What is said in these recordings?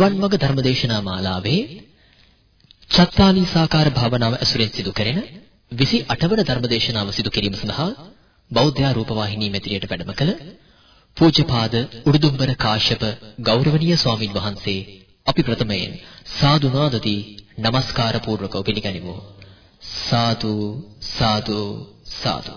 නිවන් මඟ ධර්මදේශනා මාලාවේ චත්තාලීසාකාර භාවනාව ඇසුරෙන් සිදු කෙරෙන 28 වන ධර්මදේශනාව සිදු කිරීම සඳහා බෞද්ධ රූපවාහිනී මෙතිරියට වැඩම කළ පූජ්‍යපාද උඩුදුම්බර කාශ්‍යප ගෞරවනීය ස්වාමින් වහන්සේ අපි ප්‍රථමයෙන් සාදු නාදදී নমස්කාර පූර්වකව පිළිගනිමු. සාදු සාදු සාදු.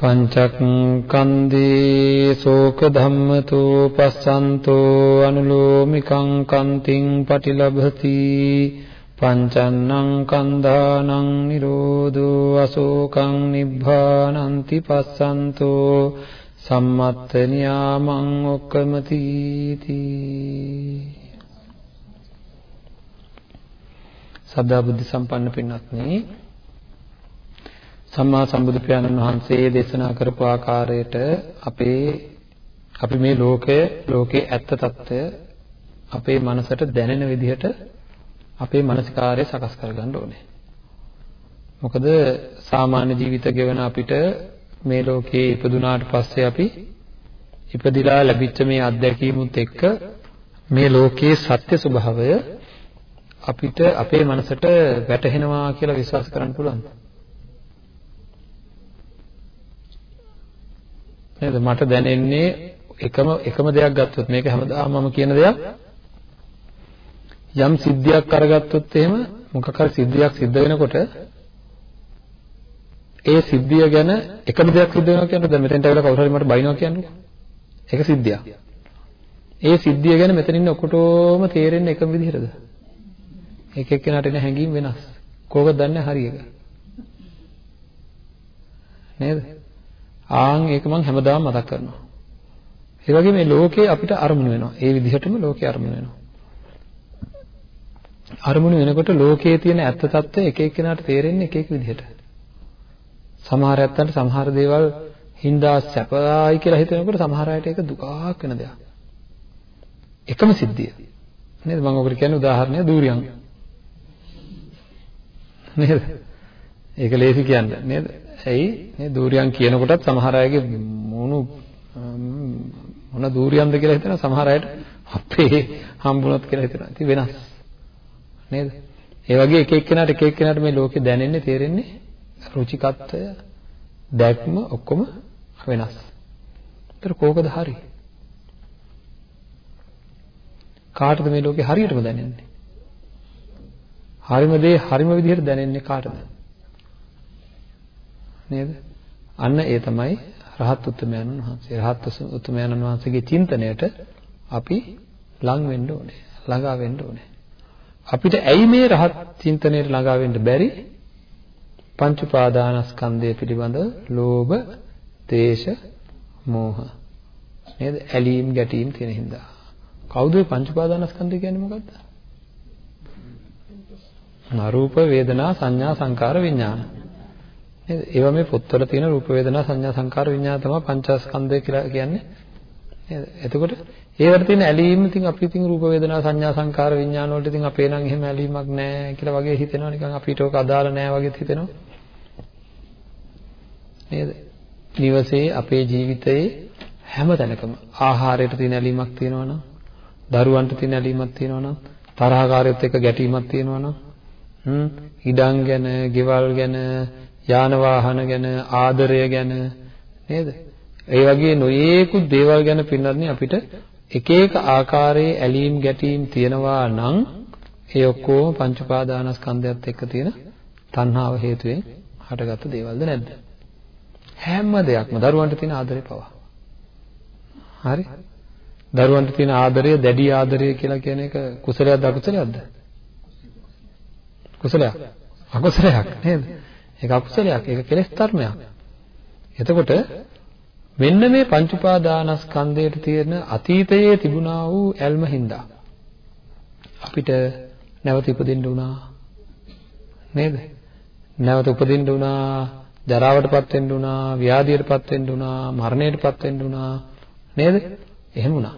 පංචක්ඛන්දී ශෝක ධම්මතෝ පස්සන්තෝ අනුලෝමිකං කන්තිං පටිලබති පංචන්නං කන්දානං නිරෝධෝ අශෝකං නිබ්බානන්ති පස්සන්තෝ සම්මත්ත නියාමං ඔක්කමති සදා බුද්ධ සම්පන්න පින්වත්නි සම්මා සම්බුදු පියාණන් වහන්සේ දේශනා කරපු ආකාරයට අපේ අපි මේ ලෝකය ලෝකේ ඇත්ත తত্ত্বය අපේ මනසට දැනෙන විදිහට අපේ මානසිකාර්ය සකස් කරගන්න ඕනේ. මොකද සාමාන්‍ය ජීවිත ගෙවන අපිට මේ ලෝකේ ඉපදුනාට පස්සේ අපි ඉපදිලා ලැබිච්ච මේ අත්දැකීමුත් එක්ක මේ ලෝකයේ සත්‍ය ස්වභාවය අපිට අපේ මනසට වැටහෙනවා කියලා විශ්වාස කරන්න පුළුවන්. නේද? මට දැනෙන්නේ එකම එකම දෙයක් ගත්තොත් මේක හැමදාම මම කියන දෙයක්. යම් සිද්ධියක් අරගත්තොත් එහෙම මොකක් හරි සිද්ධියක් සිද්ධ වෙනකොට ඒ සිද්ධිය ගැන එකම දෙයක් සිද්ධ වෙනවා කියන්නේ දැන් මෙතෙන්ට ඇවිල්ලා කවුරු හරි මට බයිනවා කියන්නේ. ඒක සිද්ධියක්. ඒ සිද්ධිය ගැන මෙතන ඉන්න ඔක්කොටම තේරෙන්නේ එකම විදිහටද? එක එක්කෙනාට එන හැඟීම් වෙනස්. කෝකද දන්නේ හරි එක නේද? ආන් ඒක මම හැමදාම මතක් කරනවා. ඒ වගේ මේ ලෝකේ අපිට අරමුණු වෙනවා. ඒ විදිහටම ලෝකේ අරමුණු වෙනවා. අරමුණු වෙනකොට ලෝකයේ තියෙන ඇත්ත తত্ত্বය එක එක්කෙනාට තේරෙන්නේ එක එක විදිහට. සමහර ඇත්තන්ට සමහර දේවල් හින්දා සැපයි කියලා හිතනකොට සමහර අයට ඒක දුකක් වෙන දෙයක්. එකම සිද්ධිය. නේද? මම ඔකට කියන්නේ උදාහරණයක් දූරියන්. නේද? ඒක ලේසි කියන්න නේද? ඇයි මේ දූරියන් කියනකොටත් සමහර අයගේ මොනු මොන දූරියන්ද කියලා හිතන සමහර අයට අපේ හම්බුණත් කියලා හිතනවා. ඉතින් වෙනස්. නේද? ඒ වගේ එක එක්කෙනාට එක එක්කෙනාට මේ ලෝකේ දැනෙන්නේ තේරෙන්නේ රුචිකත්වය දැක්ම ඔක්කොම වෙනස්. ඒතර කෝකද හරි? කාටද මේ ලෝකේ හරියටම දැනෙන්නේ? හරිම දේ හරිම විදිහට දැනෙන්නේ කාටද? නේද? අන්න ඒ තමයි රහත් උත්තමයන් වහන්සේ. රහත් උත්තමයන් වහන්සේගේ චින්තනයට අපි ලං වෙන්න ඕනේ. ළඟා වෙන්න ඕනේ. අපිට ඇයි මේ රහත් චින්තනයට ළඟා වෙන්න බැරි? පංච උපාදානස්කන්ධය පිළිබඳ ලෝභ, දේශ, මෝහ. නේද? ඇලීම්, ගැටීම් තියෙන හින්දා. කවුද මේ පංච උපාදානස්කන්ධය කියන්නේ මොකද්ද? රූප, වේදනා, සංඥා, සංකාර, විඥාන. නේද? ඒවා මේ පොත්වල තියෙන රූප වේදනා සංඥා සංකාර විඤ්ඤාණ තමයි පංචස්කන්ධය කියලා කියන්නේ. නේද? එතකොට ඒවට තියෙන ඇලීම ඉතින් අපි ඉතින් රූප වේදනා සංඥා සංකාර විඤ්ඤාණ වලට ඉතින් අපේ නම් එහෙම ඇලීමක් නැහැ කියලා වගේ හිතෙනවා නිකන් අපිට ඕක අදාළ නැහැ වගේ හිතෙනවා. නේද? නිවසේ අපේ ජීවිතයේ හැම තැනකම ආහාරයට තියෙන ඇලීමක් තියෙනවා නම් දරුවන්ට තියෙන ඇලීමක් තියෙනවා නම් තරහකාරයොත් එක්ක ගැටීමක් තියෙනවා නම් හ්ම් ඉඩම් ගැන, ගෙවල් ගැන, යාන වාහන ගැන ආදරය ගැන නේද? ඒ වගේ නොයේකුත් දේවල් ගැන පින්නත් අපිට එක එක ආකාරයේ ඇලීම් ගැටීම් තියෙනවා නම් ඒ ඔක්කොම පංච උපාදානස්කන්ධයත් එක්ක තියෙන තණ්හාව හේතුවෙන් හටගත්ත දේවල්ද නැද්ද? හැම දෙයක්ම දරුවන්ට තියෙන ආදරේ පවා. හරි? දරුවන්ට තියෙන ආදරය දැඩි ආදරය කියලා කියන එක කුසලයක්ද අකුසලයක්ද? කුසලයක්. අකුසලයක් නේද? ඒක අකුසලයක්. ඒක කෙලෙස් ධර්මයක්. එතකොට මෙන්න මේ පංච උපාදානස්කන්ධයට තියෙන අතීතයේ තිබුණා වූ ඇල්ම හින්දා අපිට නැවත ඉපදින්න වුණා නේද? නැවත උපදින්න වුණා, ජරාවටපත් වෙන්න වුණා, ව්‍යාධියටපත් වෙන්න වුණා, මරණයටපත් වෙන්න වුණා නේද? එහෙම වුණා.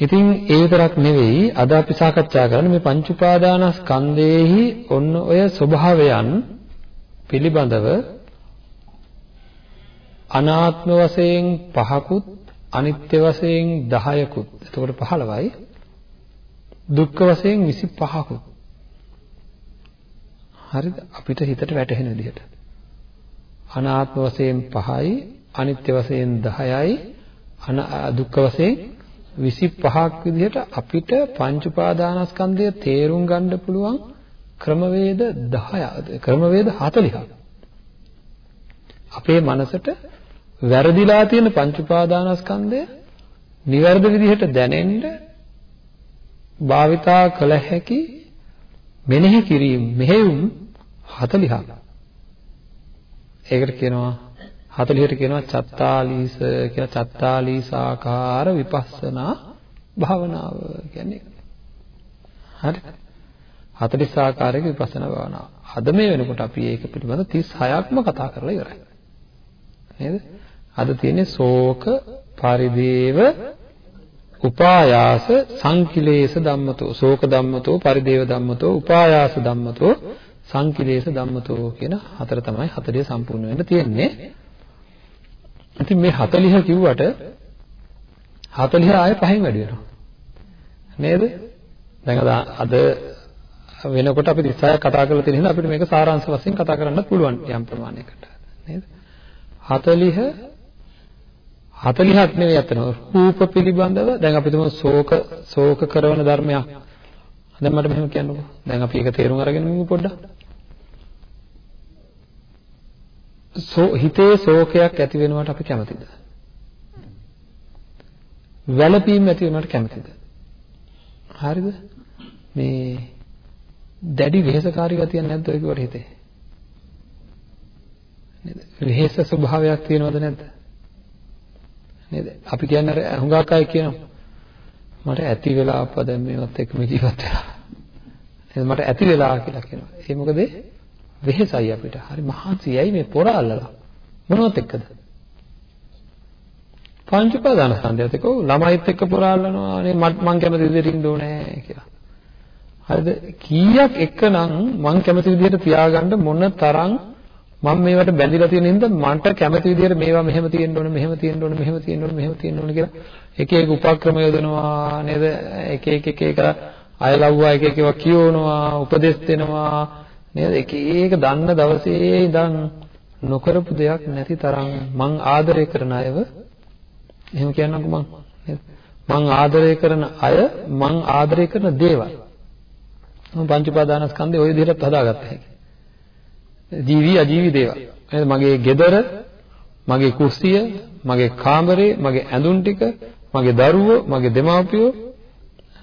ඉතින් ඒ විතරක් නෙවෙයි අද අපි සාකච්ඡා කරන්නේ මේ පංච උපාදානස්කන්ධයේහි ඔන්න ඔය ස්වභාවයන් පිළිබඳව අනාත්ම වශයෙන් පහකුත් අනිත්‍ය වශයෙන් 10කුත් එතකොට 15යි දුක්ඛ වශයෙන් 25කුත් හරිද? අපිට හිතට වැටහෙන විදිහට. අනාත්ම වශයෙන් 5යි අනිත්‍ය වශයෙන් 10යි දුක්ඛ වශයෙන් 25ක් විදිහට අපිට පංච උපාදානස්කන්ධය තේරුම් ගන්න පුළුවන් ක්‍රමවේද 10 ක්‍රමවේද 40ක් අපේ මනසට වැරදිලා තියෙන පංච උපාදානස්කන්ධය නිවැරදි විදිහට දැනෙන්න භාවිතා කළ හැකි මෙනෙහි කිරීම මෙහෙයුම් 40ක් ඒකට කියනවා 40ට කියනවා චත්තාලීස කියලා. චත්තාලීසාකාර විපස්සනා භාවනාව කියන්නේ හරි. 40 ආකාරයක විපස්සනා භාවනාව. අද මේ වෙනකොට අපි ඒක පිළිබඳ 36ක්ම කතා කරලා ඉවරයි. නේද? අද තියෙන්නේ ශෝක පරිදේව උපායාස සංකිලේශ ධම්මතෝ. ශෝක ධම්මතෝ පරිදේව ධම්මතෝ උපායාස ධම්මතෝ සංකිලේශ ධම්මතෝ කියන හතර තමයි 40 සම්පූර්ණ වෙන්න තියෙන්නේ. ඉතින් මේ 40 කිව්වට 40 ආයෙ පහෙන් වැඩි වෙනවා. නේද? දැන් අද වෙනකොට අපි 36ක් කතා කරලා තියෙන හින්දා අපිට මේක සාරාංශ වශයෙන් කතා කරන්න පුළුවන් යම් ප්‍රමාණයකට. නේද? 40 40ක් නෙවෙයි අතන රූප පිළිබඳව දැන් අපි තුමු ශෝක ශෝක කරන ධර්මයක් දැන් මට මෙහෙම කියන්නකෝ දැන් අපි ඒක තේරුම් අරගෙන ඉමු පොඩ්ඩක් හිතේ ශෝකයක් ඇති වෙනවට අපි කැමතිද වැළපීම් ඇති වෙනවට කැමතිද හරිද මේ දැඩි වෙහෙසකාරී ගතියක් නැද්ද ඔය කිව්වට හිතේ නේද වෙහෙස ස්වභාවයක් තියෙනවද නැද්ද නේද? අපි කියන්නේ අර හුඟක් අය කියනවා මට ඇති වෙලා අප්පා දැන් මේවත් එක්ක මේ ජීවත් වෙලා. නේද? මට ඇති වෙලා කියලා කියනවා. ඒ මොකද වෙහෙසයි අපිට. හරි මහන්සියයි මේ පොර අල්ලලා. මොනවත් එක්කද? පංච උපාදාන ස්කන්ධයත් එක්ක ළමයිත් එක්ක පොර අල්ලනවා. නේ මං කැමති විදිහට ඉන්න ඕනේ කියලා. හරිද? කීයක් එක්කනම් මං කැමති විදිහට තියාගන්න මොන තරම් මම මේවට බැඳිලා තියෙන හින්දා මන්ට කැමති විදිහට මේවා මෙහෙම තියෙන්න ඕනේ මෙහෙම තියෙන්න ඕනේ මෙහෙම තියෙන්න ඕනේ මෙහෙම තියෙන්න ඕනේ කියලා එක එක උපක්‍රම යොදනවා නේද එක එක එක එක අයලව්වා එක එක ඒවා කියවනවා උපදෙස් දෙනවා නේද එක එක දන්න දවසේ ඉඳන් නොකරපු දෙයක් නැති තරම් මං ආදරය කරන අයව එහෙම කියන්නකෝ මං නේද මං ආදරය කරන අය මං ආදරය කරන දේවල් මම පංච උපාදානස්කන්ධය ওই විදිහට හදාගත්තා හැකි ජීවි අජීවි දේවල්. නේද? මගේ ගෙදර, මගේ කුස්සිය, මගේ කාමරේ, මගේ ඇඳුම් ටික, මගේ දරුවෝ, මගේ දෙමාපියෝ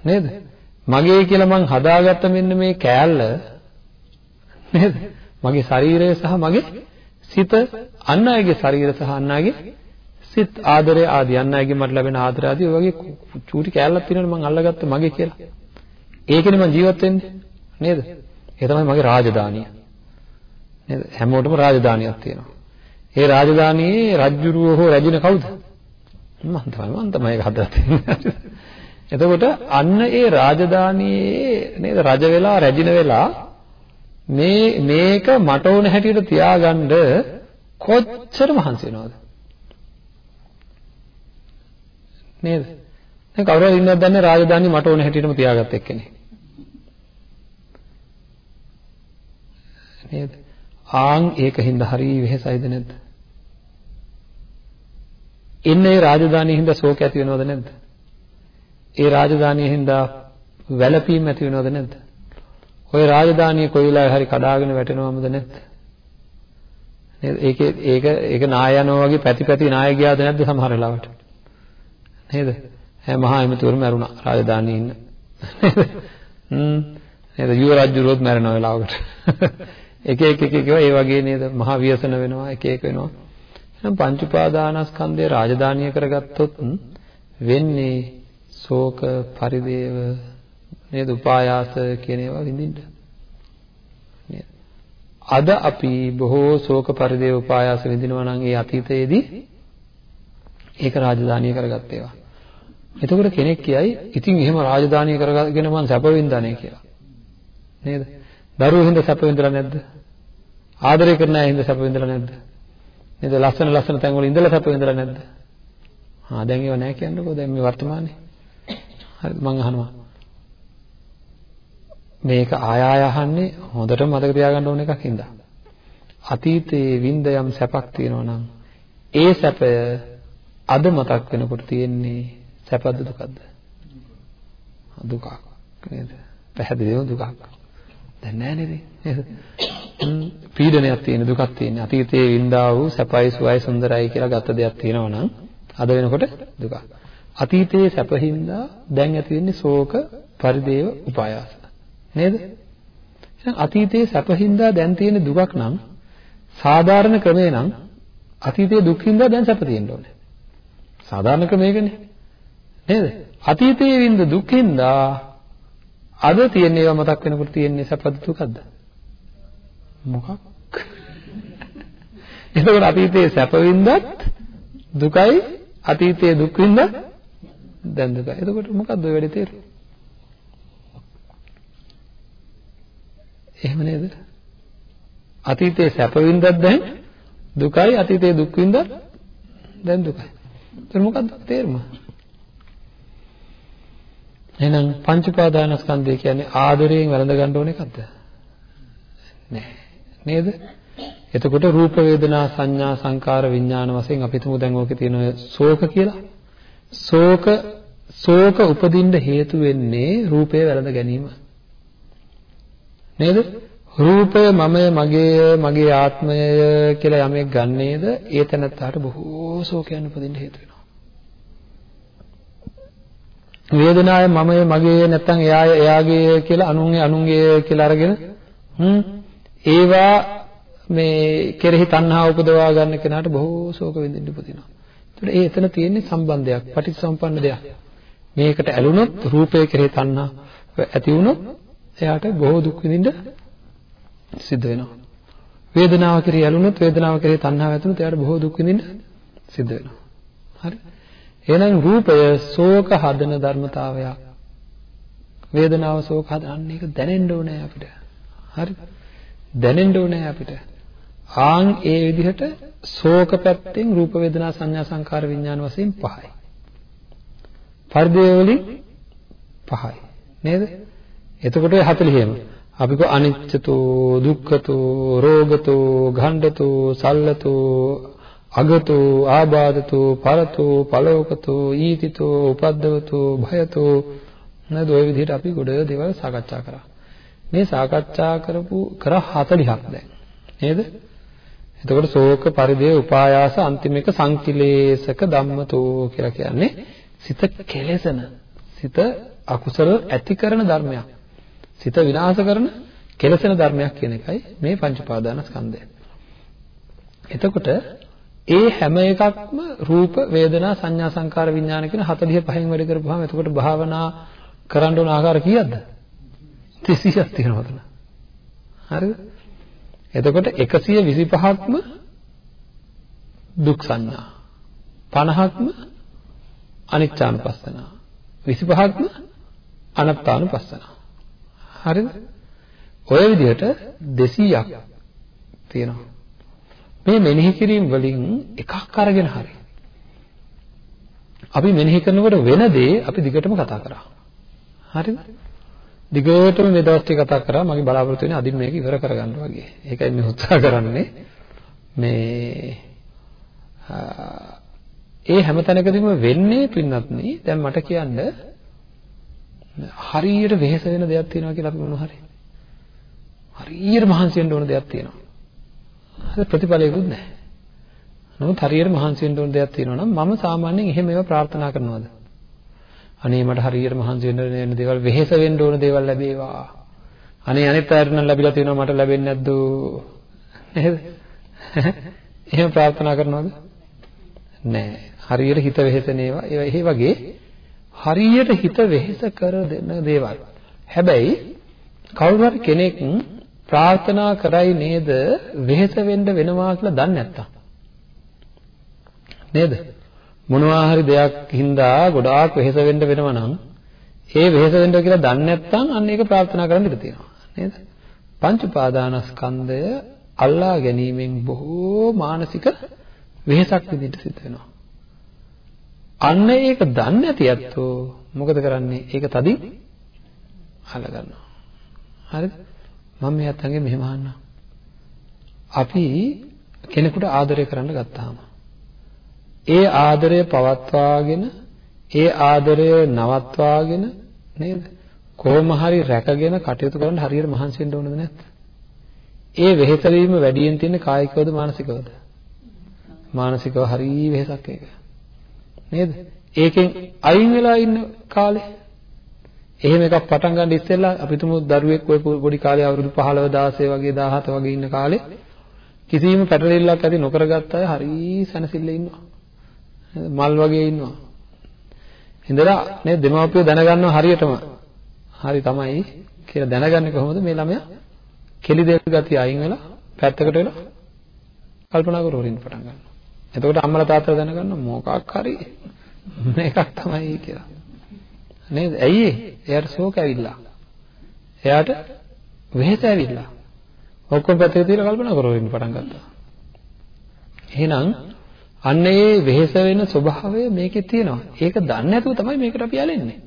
නේද? මගේ කියලා මං හදාගත්ත මෙන්න මේ කෑල්ල නේද? මගේ ශරීරය සහ මගේ සිත අන් අයගේ ශරීර සහ අන් අයගේ සිත් ආදරය ආදී අන් අයගේ මට ලැබෙන ආදර ආදී ඔය වගේ චූටි කෑල්ලක් තියෙනවනේ මං අල්ලගත්ත මගේ කියලා. ඒකනේ මං ජීවත් වෙන්නේ නේද? ඒ තමයි මගේ රාජධානිය. නේද? හැමෝටම රාජධානියක් තියෙනවා. ඒ රාජධානියේ රජ්ජුරුව හෝ රැජින කවුද? මම තමයි මම තමයි ඒක හදලා තියෙන්නේ. එතකොට අන්න ඒ රාජධානියේ නේද රජ වෙලා රැජින වෙලා මේ මේක මට ඕන හැටියට තියාගන්න කොච්චර මහන්සි වෙනවද? නේද? දැන් කවුරු හරි ඉන්නවද දන්නේ රාජධානිය මට ඕන හැටියටම තියාගත්ත එක්කනේ. නේද? ආන් ඒකින්ද හරි වෙහෙසයිද නැද්ද? ඉන්නේ රාජධානියේ හින්දා ශෝක ඇති වෙනවද නැද්ද? ඒ රාජධානියේ හින්දා වැළපීම් ඇති වෙනවද නැද්ද? ওই රාජධානිය කොයි වෙලාවෙ හරි කඩාගෙන වැටෙනවමද නැද්ද? නේද? ඒකේ ඒක ඒක නාය යනවා වගේ පැති පැති නාය ගියාද නැද්ද සමහර වෙලාවට? නේද? ඈ මහා එමෙතුරු මැරුණා රාජධානියේ ඉන්න. හ්ම් නේද? යුව රජුරුවත් මැරෙන වෙලාවකට. එක එක එක එක ඒ වගේ නේද? මහා ව්‍යසන වෙනවා එක එක වෙනවා. එහෙනම් පංච උපාදානස්කන්ධය රාජධානිය කරගත්තොත් වෙන්නේ ශෝක පරිදේව නේද? උපායාස කියන ඒවා විඳින්න. නේද? අද අපි බොහෝ ශෝක පරිදේව උපායාස විඳිනවා නම් ඒ අතීතයේදී ඒක රාජධානිය කරගත්ත ඒවා. එතකොට කෙනෙක් කියයි ඉතින් එහෙම රාජධානිය කරගෙන මං සැප වින්දානේ කියලා. නේද? දරුවෝ හින්දා සැප විඳලා නැද්ද? ආදරය කරන අය හින්දා සැප විඳලා නැද්ද? නේද? ලස්සන ලස්සන තැන් වල ඉඳලා සැප විඳලා නැද්ද? ආ දැන් ඒව නැහැ කියන්නකෝ දැන් මේ වර්තමානයේ. හරිද මං අහනවා. මේක ආය ආය අහන්නේ හොඳටම මතක තියාගන්න ඕන එකක් හින්දා. අතීතයේ විඳ යම් සැපක් තියෙනවා නම් ඒ සැපය අද මතක් වෙනකොට තියෙන්නේ සැපද දුකද? දුකක් නේද? පැහැදිලිව දුකක්. දැන් නෑ නේද? පීඩනයක් තියෙන දුකක් තියෙන. අතීතයේ වින්දා වූ සැපයි සුවයි සුන්දරයි කියලා ගත දෙයක් තියෙනවා නම් අද වෙනකොට දුකක්. අතීතයේ සැපහින්දා දැන් ඇති වෙන්නේ ශෝක, පරිදේව, උපායාස. නේද? එහෙනම් අතීතයේ සැපහින්දා දැන් තියෙන දුකක් නම් සාධාරණ ක්‍රමේ නම් අතීතයේ දුක්හින්දා දැන් සැප තියෙන්න ඕනේ. සාධාරණ ක්‍රමයකනේ. නේද? අතීතයේ වින්ද දුක්හින්දා අද තියෙන ඒවා මතක් වෙනකොට තියෙන්නේ සැපද දුකද? මොකක්? එතකොට අතීතයේ සැප වින්දත් දුකයි අතීතයේ දුක් වින්දත් දැන් දුකයි. එතකොට මොකද්ද ඔය වැඩේ තේරුම? එහෙම නේද? අතීතයේ සැප වින්දත් දැන් දුකයි අතීතයේ දුක් වින්දත් දැන් දුකයි. එතකොට මොකද්ද තේරුම? එහෙනම් පංච උපාදානස්කන්ධය කියන්නේ ආදරයෙන් වැළඳ ගන්න ඕන එකක්ද? නෑ. නේද? එතකොට රූප වේදනා සංඥා සංකාර විඥාන වශයෙන් අපි තුමු දැන් ඕකේ තියෙන ශෝක කියලා. ශෝක ශෝක උපදින්න හේතු වෙන්නේ රූපය වැළඳ ගැනීම. නේද? රූපය මමය මගේය මගේ ආත්මය කියලා යමෙක් ගන්නේද ඒ තැනත්තාට බොහෝ ශෝකයන් උපදින්න හේතු වෙනවා. වේදනාව මමය මගේ නැත්තම් එයාය එයාගේ කියලා අනුන්ගේ අනුන්ගේ කියලා අරගෙන හ්ම් ඒවා මේ කෙරෙහි තණ්හාව උපදවා ගන්න කෙනාට බොහෝ ශෝක විඳින්න උපදිනවා. ඒතකොට ඒ එතන තියෙන්නේ සම්බන්ධයක්, පටිච්චසම්පන්න දෙයක්. මේකට ඇලුනොත් රූපය කෙරෙහි තණ්හා ඇති වුණොත් එයාට බොහෝ දුක් විඳින්න සිද්ධ වෙනවා. වේදනාව කෙරෙහි ඇලුනොත් වේදනාව කෙරෙහි තණ්හාව ඇති වුණොත් එයාට බොහෝ දුක් විඳින්න සිද්ධ වෙනවා. හරි? එහෙනම් රූපය ශෝක හදන ධර්මතාවයක්. වේදනාව ශෝක හදන එක දැනෙන්න ඕනේ අපිට. හරි? දැනෙන්න ඕනේ අපිට. ආන් ඒ විදිහට ශෝක පැත්තෙන් රූප වේදනා සංඥා සංකාර විඥාන වශයෙන් පහයි. පරිදේ වලින් පහයි. නේද? එතකොට ඔය 40ෙම අපි කෝ අනිච්චතෝ දුක්ඛතෝ රෝගතෝ ගණ්ඩතෝ සල්ලතෝ අගතෝ ආබාධතෝ පරතෝ පලෝකතෝ ඊතිතෝ උපද්දවතෝ භයතෝ නේද ඔය විදිහට අපි ගොඩ දේවල් සාකච්ඡා කරා. මේ සාකච්ඡා කරපු කර 40ක් දැන්. නේද? එතකොට ශෝක පරිදේ උපායාස අන්තිම එක සංකිලේශක ධම්මතෝ කියලා කියන්නේ සිත කෙලෙසන සිත අකුසල ඇති කරන ධර්මයක්. සිත විනාශ කරන කෙලෙසන ධර්මයක් කියන එකයි මේ පංච පාදානස්කන්ධය. එතකොට ඒ හැම එකක්ම රූප වේදනා සංඥා සංකාර විඥාන කියන 45න් වැඩ කරපුවාම එතකොට භාවනා කරන්න ඕන ආකාර කීයක්ද? 300ක් තියෙනවා එතන හරිද? එතකොට 125ක්ම දුක් සංඥා. 50ක්ම අනිච්චානුපස්සන 25ක්ම අනත්තානුපස්සන. හරිද ඔය විදිහට 200ක් තියෙනවා මේ මෙනෙහි කිරීම වලින් එකක් අරගෙන හරි. අපි මෙනෙහි කරනකොට වෙන දේ අපි දිගටම කතා කරා. හරිද? දිගටම මේ දවස් ටික කතා කරා මගේ බලාපොරොත්තු වෙන්නේ අදින් මේක ඉවර කරගන්න වගේ. ඒකයි මේ උත්සාහ කරන්නේ. මේ ඒ හැම තැනකදීම වෙන්නේ පින්නත් නේ. දැන් මට කියන්න හරියට වෙහෙස වෙන දෙයක් තියෙනවා කියලා අපි මොනවා හරි. හරියට මහන්සි වෙන්න ඕන දෙයක් තියෙනවා. හරි ප්‍රතිඵලයකුත් නැහැ. නමුත් හරියට මහන්සි වෙන්න ඕන දෙයක් තියෙනවා නම් මම සාමාන්‍යයෙන් එහෙම ඒවා ප්‍රාර්ථනා කරනවාද? අනේ මට හරියට මහන්සි වෙන්න වෙන දේවල් වෙහෙස වෙන්න ඕන දේවල් ලැබේවා. අනේ අනිත් අයට නම් ලැබිලා තියෙනවා මට ලැබෙන්නේ නැද්ද? නේද? එහෙම ප්‍රාර්ථනා කරනවද? නෑ. හරියට හිත වෙහෙසන ඒවා ඒ වගේ හරියට හිත වෙහෙස කර දෙන දේවල්. හැබැයි කවුරු හරි කෙනෙක් ප්‍රාර්ථනා කරයි නේද වෙහෙස වෙන්න වෙනවා කියලා දන්නේ නැත්තම්. නේද? මොනවා හරි දෙයක් හින්දා ගොඩාක් වෙහෙස වෙන්න වෙනවා නම් ඒ වෙහෙස වෙන්න කියලා දන්නේ නැත්නම් අන්න ඒක ප්‍රාර්ථනා කරන්න ඉඩ තියෙනවා. නේද? පංච උපාදානස්කන්ධය අල්ලා ගැනීමෙන් බොහෝ මානසික වෙහෙසක් විඳින්න සිද්ධ වෙනවා. අන්න ඒක දන්නේ නැති ඇත්තෝ මොකද කරන්නේ? ඒක තදින් අල්ල ගන්නවා. හරිද? මම මේ අතංගේ මෙහෙම අහන්නම්. අපි කෙනෙකුට ආදරය කරන්න ගත්තාම ඒ ආදරය පවත්වාගෙන ඒ ආදරය නවත්වාගෙන නේද? කොහොම හරි රැකගෙන කටයුතු කරන්න හරියට මහන්සි වෙන්න ඕනද නැද්ද? ඒ වෙහෙස වීම වැඩියෙන් තියෙන්නේ කායිකවද මානසිකවද? මානසිකව හරි වෙහෙසක් ඒක. නේද? ඒකෙන් අයින් වෙලා ඉන්න කාලේ එහෙම එකක් පටන් ගන්න ඉස්සෙල්ලා අපි තුමු දරුවෙක් ඔය පොඩි කාලේ අවුරුදු 15 16 වගේ 17 වගේ ඉන්න කාලේ කිසිම පැටලෙල්ලක් ඇති නොකරගත්ත අය හරි සැනසෙල්ල ඉන්නවා. මල් වගේ ඉන්නවා. ඉඳලා නේද දෙමාපියෝ දැනගන්නවා හරියටම. හරි තමයි කියලා දැනගන්නේ කොහොමද මේ ළමයා කෙලි දෙක ගතිය අයින් වෙලා පැත්තකට වෙලා කල්පනා කරවරින් පටන් ගන්නවා. එතකොට අම්මලා තාත්තලා දැනගන්නවා මොකක් හරි මේකක් තමයි කියලා. නේද? ඇයි එයාට ශෝක ඇවිල්ලා. එයාට වෙහෙස ඇවිල්ලා. ඔක්කොම පැත්තක තියලා කල්පනා කරවරින් පටන් ගත්තා. එහෙනම් අන්න ඒ වෙහෙස වෙන ස්වභාවය මේකේ තියෙනවා. ඒක දන්නේ නැතුව තමයි මේකට අපි ඇලෙන්නේ.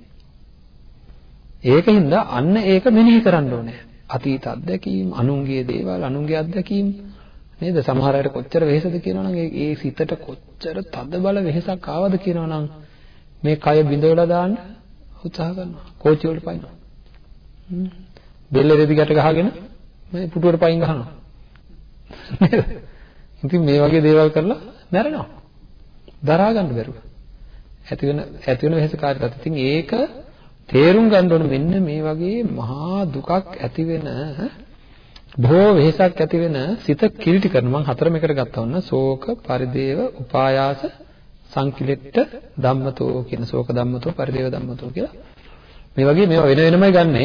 ඒකින්ද අන්න ඒක මෙනෙහි කරන්න ඕනේ. අතීත අත්දැකීම්, අනුන්ගේ දේවල්, අනුන්ගේ අත්දැකීම් නේද? සමහර අයට කොච්චර වෙහෙසද කියනවනම් ඒ ඒ සිතට කොච්චර තද බල වෙහෙසක් ආවද කියනවනම් මේ කය බිඳවලා දාන්න උත්සාහ කරනවා. කෝච්චි වලට පයින්නවා. බෙල්ල රෙදි ගැට ගහගෙන මේ පුටුවට පයින් ගහනවා. නේද? ඉතින් මේ වගේ දේවල් කරලා මැරෙනවා. දරා ගන්න බැරුව. ඇති වෙන ඇති වෙන වෙහෙසකාරීකත්. ඉතින් ඒක තේරුම් ගන්න ඕන මෙන්න මේ වගේ මහා දුකක් ඇති වෙන බොහෝ වෙහෙසක් ඇති වෙන සිත කිලිටි කරන මම හතරම එකට ගත්තා වුණා. ශෝක පරිදේව උපායාස සංකිලෙට්ට ධම්මතෝ කියන ශෝක ධම්මතෝ පරිදේව ධම්මතෝ කියලා. මේ වගේ මේවා වෙන වෙනමයි ගන්නෙ.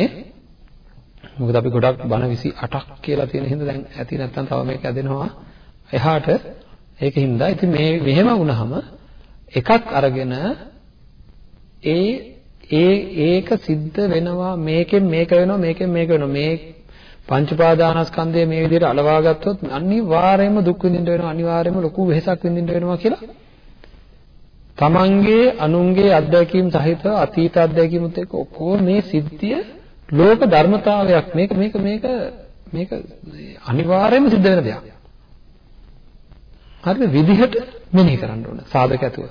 මොකද අපි ගොඩක් බණ 28ක් කියලා තියෙන හින්දා දැන් ඇති නැත්තම් තව මේක ඇදෙනවා. එහාට ඒකින්ද. ඉතින් මේ මෙහෙම වුණාම එකක් අරගෙන ඒ ඒ ඒක සිද්ධ වෙනවා. මේකෙන් මේක වෙනවා මේකෙන් මේක වෙනවා. මේ පංච පාදානස්කන්ධය මේ විදිහට අලවා ගත්තොත් අනිවාර්යයෙන්ම දුක් විඳින්න වෙනවා අනිවාර්යයෙන්ම ලොකු වෙහෙසක් විඳින්න වෙනවා කියලා. තමන්ගේ අනුන්ගේ අත්දැකීම් සහිත අතීත අත්දැකීමුත් එක්ක ඔක්කොම මේ සිද්ධිය ලෝක ධර්මතාවයක්. මේක මේක මේක මේක අනිවාර්යයෙන්ම සිද්ධ වෙන දෙයක්. හරිද? විදිහට මෙනෙහි කරන්න ඕන. සාධක ඇතුව.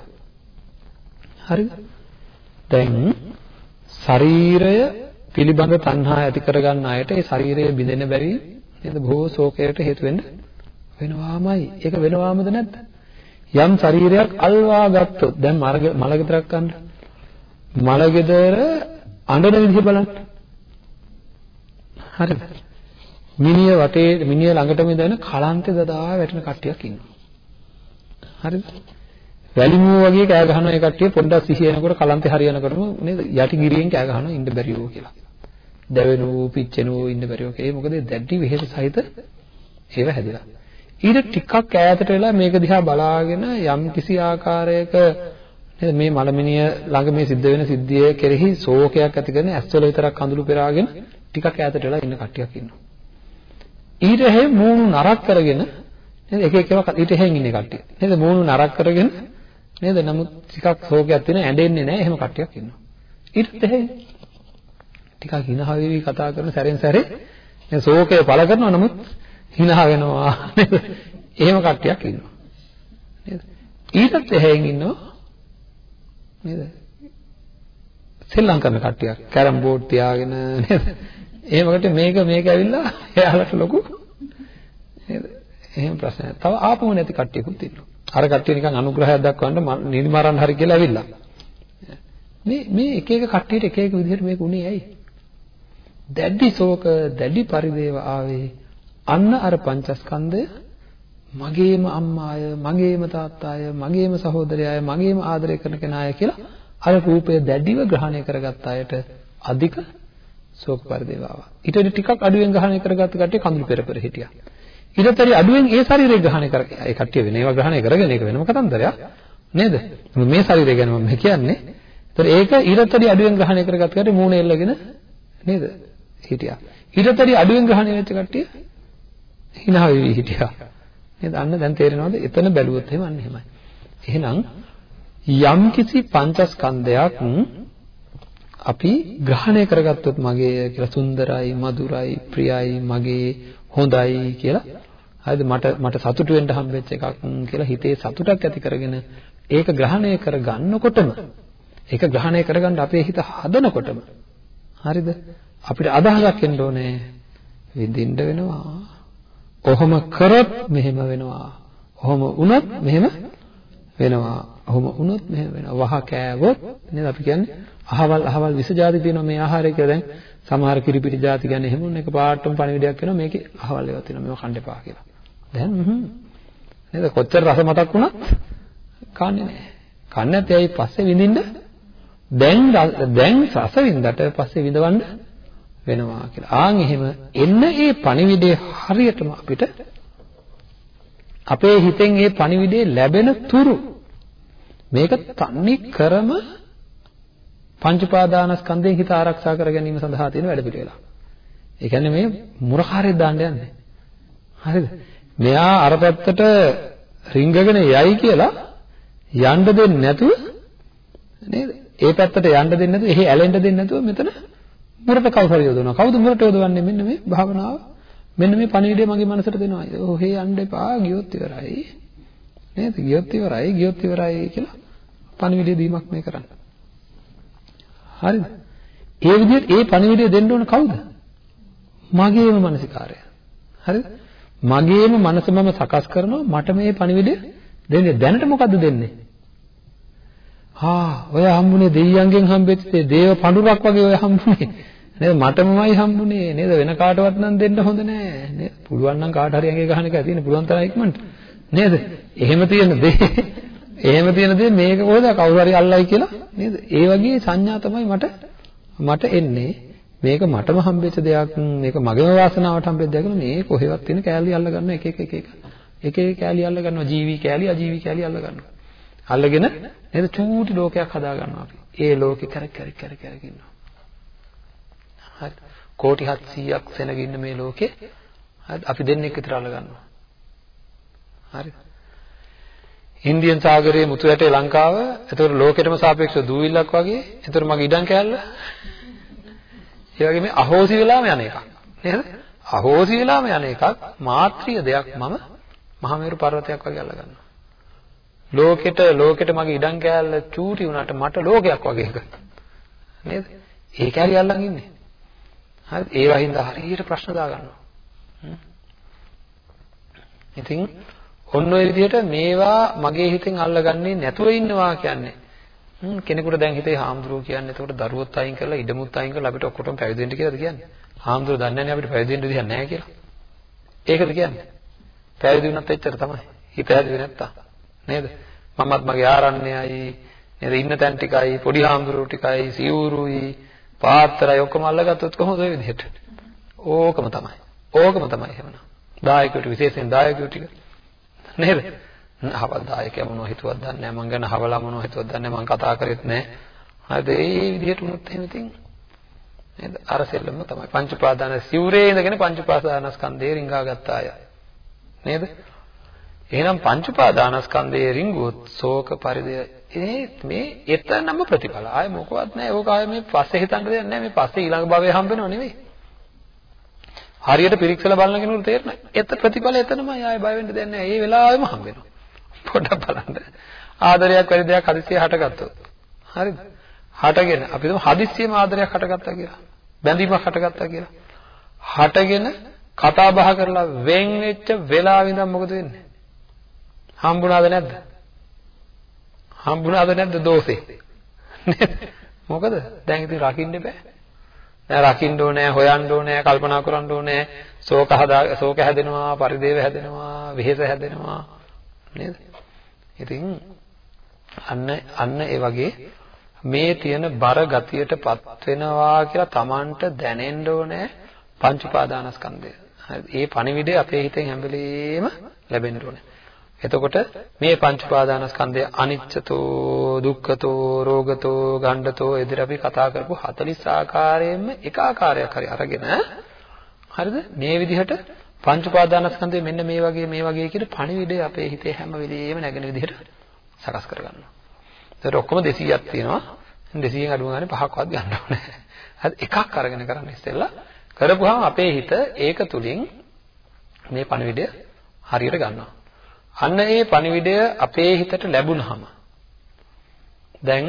හරිද? දැන් ශරීරය පිළිබඳ තණ්හා ඇති කරගන්න අයට ඒ ශරීරය බිඳෙන්න බැරි නේද? බොහෝ ශෝකයට හේතු වෙන්න වෙනවාමයි. ඒක වෙනවාමද නැද්ද? යම් ශරීරයක් අල්වා ගත්තොත් දැන් මල ගෙදරක් ගන්න. මල ගෙදර අඬන විදිහ බලන්න. හරිද? මිනිය වටේ මිනිය ළඟටම ඉඳගෙන කලන්තේ දදා වැටෙන කට්ටියක් ඉන්නවා. හරිද? වැලිමුව වගේ කෑ ගහන ඒ කට්ටිය පොඩ්ඩක් සිහිය එනකොට කලන්තේ හරියනකොටම නේද? යටි ගිරියෙන් කෑ ගහනවා ඉන්න බැරිවෝ කියලා. දැවෙනවෝ පිච්චෙනවෝ ඉන්න බැරිවෝ. ඒ මොකද දැඩි වෙහෙස සහිත ඒව හැදිලා. ඊට ටිකක් ඈතට වෙලා මේක දිහා බලාගෙන යම් කිසි ආකාරයක නේද මේ මලමිනිය ළඟ මේ සිද්ධ වෙන සිද්ධිය කෙරෙහි ශෝකයක් ඇති කරන ඇස්වල විතරක් කඳුළු පෙරාගෙන ටිකක් ඈතට වෙලා ඉන්න කට්ටියක් ඉන්නවා. ඊට හැම මූණු නරක් කරගෙන නේද එක එකව ඊට හැන් ඉන්නේ කට්ටිය. නේද මූණු නරක් කරගෙන නේද? නමුත් ටිකක් ශෝකයක් තියෙන ඇඬෙන්නේ නැහැ. එහෙම කට්ටියක් ඉන්නවා. ඊට එහෙ ටිකක් හිනහ වෙවි කතා කරන සැරෙන් සැරේ දැන් ශෝකය පළ කරනවා නමුත් හිනහ වෙනවා නේද? එහෙම කට්ටියක් ඉන්නවා. නේද? ඊටත් එහෙන් ඉන්නවා නේද? සෙල්ලම් කරන කට්ටියක් කැරම් බෝඩ් තියාගෙන නේද? එහෙමකට මේක මේක ඇවිල්ලා එයාලට ලොකු නේද? එහෙම ප්‍රශ්නයක්. තව ආපුම නැති කට්ටියකුත් ඉන්නවා. අර කට්ටිය නිකන් අනුග්‍රහයක් දක්වන්න නිර්මාරන්න හරි කියලා ඇවිල්ලා. මේ මේ එක එක කට්ටියට එක එක විදිහට මේක උනේ ඇයි? දැඩි ශෝක දැඩි පරිදේව ආවේ අන්න අර පංචස්කන්ධය මගේම අම්මාය මගේම තාත්තාය මගේම සහෝදරයාය මගේම ආදරය කරන කෙනාය කියලා අර රූපය දැඩිව ග්‍රහණය කරගත් අයට අධික ශෝක පරිදේව ආවා. ඊට ටිකක් අඩුවෙන් ග්‍රහණය කරගත්ත කට්ටිය කඳුළු පෙර පෙර හිටියා. ඊටතරි අඩුවෙන් ඒ ශරීරය ග්‍රහණය කර ඒ කට්ටිය වෙන ඒවා ග්‍රහණය කරගෙන ඒක වෙනම කතන්දරයක් නේද? මේ ශරීරය ගැන මම කියන්නේ. ඒතර ඒක ඊටතරි අඩුවෙන් ග්‍රහණය කරගත්ත කට්ටිය මූණ එල්ලගෙන නේද? හිටියා. ඊටතරි අඩුවෙන් ග්‍රහණය වෙච්ච කට්ටිය hina වෙවි හිටියා. නේද? අන්න දැන් තේරෙනවද? එතන බැලුවොත් එහෙම අන්න එහෙමයි. එහෙනම් යම් කිසි පංචස්කන්ධයක් අපි ග්‍රහණය කරගත්තොත් මගේ කියලා සුන්දරයි, මధుරයි, ප්‍රියයි, මගේ හොඳයි කියලා හරිද මට මට සතුටු වෙන්න හම්බෙච්ච එකක් කියලා හිතේ සතුටක් ඇති කරගෙන ඒක ග්‍රහණය කරගන්නකොටම ඒක ග්‍රහණය කරගන්න අපේ හිත හදනකොටම හරිද අපිට අදහසක් එන්න ඕනේ විඳින්න වෙනවා. ඔහොම කරොත් මෙහෙම වෙනවා. ඔහොම වුණොත් මෙහෙම වෙනවා. ඔහොම වුණොත් මෙහෙම වෙනවා. වහ කෑවොත් නේද අපි කියන්නේ අහවල් අහවල් විස જાති තියෙනවා මේ ආහාරය කියලා දැන් සමහර කිරිපිටි જાති කියන්නේ එහෙම උන එක පාටම පණිවිඩයක් වෙනවා මේකේ අහවල් ඒවා තියෙනවා මේවා කන්න එපා කියලා. දැන් නේද කොච්චර රස මතක් වුණත් කන්නේ නැහැ. කන්නේ නැත්නම් ඇයි පස්සේ විඳින්න දැන් දැන් රස විඳට පස්සේ විඳවන්න වෙනවා කියලා. ආන් එහෙම එන්න ඒ පණිවිඩය හරියටම අපිට අපේ හිතෙන් ඒ පණිවිඩය ලැබෙන තුරු මේක තන්නේ කරම පංච පාදානස්කන්ධයෙන් හිත ආරක්ෂා කර ගැනීම සඳහා තියෙන වැඩ පිළිවෙල. ඒ කියන්නේ මේ මුරකාරයෙක් දාන්න යන්නේ. හරිද? මෙයා අර පැත්තට රිංගගෙන යයි කියලා යන්න දෙන්නේ නැතුව නේද? ඒ පැත්තට යන්න දෙන්නේ නැතුව, එහෙ ඇලෙන්න දෙන්නේ නැතුව මෙතන මුරට කවුරු හරි යොදවනවා. කවුද මුරට යොදවන්නේ? මෙන්න මේ භාවනාව. මෙන්න මේ පණිවිඩය මගේ මනසට දෙනවා. ඔහේ යන්න එපා. ගියොත් ඉවරයි. නේද? ගියොත් ඉවරයි. ගියොත් ඉවරයි කියලා පණිවිඩය දීමක් මේ කරන්නේ. හරිද? ඒ විදිහට ඒ පණිවිඩය දෙන්න ඕන කවුද? මගේම මානසිකාරය. හරිද? මගේම මනස මම සකස් කරනවා මට මේ පණිවිඩය දෙන්නේ. දැනට මොකද්ද දෙන්නේ? ආ ඔය හම්බුනේ දෙයියන්ගෙන් හම්බෙච්ච දේව පඳුරක් වගේ ඔය හම්බුනේ. නේද? මටමමයි හම්බුනේ. නේද? වෙන කාටවත් නම් දෙන්න හොඳ නෑ. නේද? පුළුවන් නම් කාට හරි ඇඟේ ගහන එකයි තියෙන පුළුවන් තරම් ඉක්මනට. නේද? එහෙම තියෙන දේ එහෙම තියෙන දේ මේක කොහොමද කවුරු හරි අල්ලයි කියලා. නේද? ඒ වගේ සංඥා තමයි මට මට එන්නේ. මේක මටම හම්බෙච්ච දෙයක්. මේක මගේම වාසනාවට හම්බෙච්ච දෙයක් මේ කොහෙවත් තියෙන කෑලි අල්ල ගන්න එක එක එක එක. එක එක කෑලි අල්ල ගන්නවා. ජීවි කෑලි අජීවි කෑලි අල්ල ගන්නවා. අල්ලගෙන නේද? චූටි ලෝකයක් හදා ගන්නවා අපි. ඒ ලෝකේ කර කර කර කර ඉන්නවා. හරි. කෝටි 700ක් සෙනග ඉන්න මේ ලෝකේ. හරි. අපි දෙන්නෙක් විතර අල්ල ගන්නවා හරි. ඉන්දියන් සාගරයේ මුතු ඇටේ ලංකාව. එතකොට ලෝකෙටම සාපේක්ෂව දූවිල්ලක් වගේ. එතකොට මගේ ඉඩම් කෑල්ල. ඒ වගේ මේ අහෝසි වෙලාම යන එකක්. නේද? අහෝසි වෙලාම යන එකක්. මාත්‍රිය දෙයක් මම මහමෙරු පර්වතයක් වගේ අල්ල ගන්නවා ලෝකෙට ලෝකෙට මගේ ඉඩම් කෑල්ල චූටි වුණාට මට ලෝකයක් වගේ එක නේද? ඒ කෑලි අල්ලන් ඉන්නේ. හරි ඒ වහින්ද හරියට ප්‍රශ්න දාගන්නවා. ඉතින් ඔන්න ඔය විදිහට මේවා මගේ හිතෙන් අල්ලගන්නේ නැතුව ඉන්නවා කියන්නේ. කෙනෙකුට දැන් හිතේ හාමුදුරුවෝ කියන්නේ එතකොට දරුවොත් අයින් කරලා ඉඩමුත් අයින් කරලා අපිට ඔක්කොටම පැවිදි වෙන්න කියලාද කියන්නේ? හාමුදුරුවෝ දන්නේ නැහැ අපිට පැවිදි වෙන්න දෙයක් නැහැ කියලා. ඒකද කියන්නේ? පැවිදි වුණත් එච්චර තමයි. හිත හැදුවේ නැත්තම්. නේද? මමත් මගේ ආරණ්‍යයයි නේද ඉන්න තැන් ටිකයි පොඩි හාමුදුරුවෝ ටිකයි සිවුරුයි පාත්‍රය ඔක්කොම අල්ලගත්තොත් කොහොමද ඔය විදිහට? ඕකම තමයි. ඕකම තමයි එහෙමනම්. දායකයෝට විශේෂයෙන් දායකයෝ ටික නේද? හවල් දායකයා මොනව හිතුවත් දන්නේ නැහැ. මං ගැන හවලා මොනව හිතුවත් දන්නේ නැහැ. මං කතා කරෙත් නැහැ. හරිද? ඒ විදිහට වුණොත් එහෙම ඉතින් නේද? අර සෙල්ලම තමයි. පංච උපාදාන සිවුරේ ඉඳගෙන පංච උපාදානස්කන්ධේ රිංගා ගත්ත අය. නේද? එහෙනම් පංච උපාදානස්කන්ධයේ රිංගුවොත් ශෝක පරිදය ඒ මේ එතනම ප්‍රතිඵල. ආයේ මොකවත් නැහැ. ඕක ආයේ මේ පස්සේ හිතන්න දෙයක් නැහැ. මේ පස්සේ ඊළඟ භවයේ හම්බෙනව නෙවෙයි. හරියට පිරික්සලා බලන කෙනෙකුට තේරෙනවා. එත ප්‍රතිඵල එතනමයි ආයේ බය වෙන්න දෙයක් නැහැ. ඒ වෙලාවෙම හම්බෙනවා. පොඩ්ඩක් බලන්න. ආදරයක් වැඩි දෙයක් හදිස්සියේ හටගත්තොත්. හරිද? හටගෙන අපි හිතමු හදිස්සියෙම ආදරයක් හටගත්තා කියලා. බැඳීමක් හටගත්තා කියලා. හටගෙන කතා බහ කරලා වෙන් වෙච්ච වෙලාව ඉඳන් මොකද වෙන්නේ? හම්බුණාද නැද්ද? හම්බුණාද නැද්ද දෝෂේ? මොකද? දැන් ඉතින් රකින්න බෑ. දැන් රකින්න ඕනේ, හොයන්න ඕනේ, කල්පනා කරන්න ඕනේ, ශෝක හදා ශෝක හැදෙනවා, පරිදේව හැදෙනවා, වෙහෙස හැදෙනවා නේද? ඉතින් අන්න අන්න ඒ වගේ මේ තියෙන බර ගතියටපත් වෙනවා කියලා Tamanට දැනෙන්න ඕනේ පංච උපාදානස්කන්ධය. ඒ පණිවිඩය අපේ හිතෙන් හැම වෙලෙම ලැබෙන්න ඕනේ. එතකොට මේ පංච උපාදානස්කන්ධය අනිච්චතෝ දුක්ඛතෝ රෝගතෝ ගණ්ඩතෝ එදිර අපි කතා කරපු 40 ආකාරයෙන්ම එක ආකාරයක් හරි අරගෙන හරිද මේ විදිහට පංච උපාදානස්කන්ධය මෙන්න මේ වගේ මේ වගේ කියන පණිවිඩය අපේ හිතේ හැම වෙලෙම නැගෙන විදිහට සකස් කරගන්නවා. ඒකට ඔක්කොම 200ක් තියෙනවා. 200න් අඩු ගානේ පහක්වත් ගන්න ඕනේ. හරි එකක් අරගෙන කරන්න ඉස්සෙල්ලා කරපුවාම අපේ හිත ඒක තුලින් මේ පණිවිඩය හරියට ගන්නවා. අන්න ඒ පණිවිඩය අපේ හිතට ලැබුණාම දැන්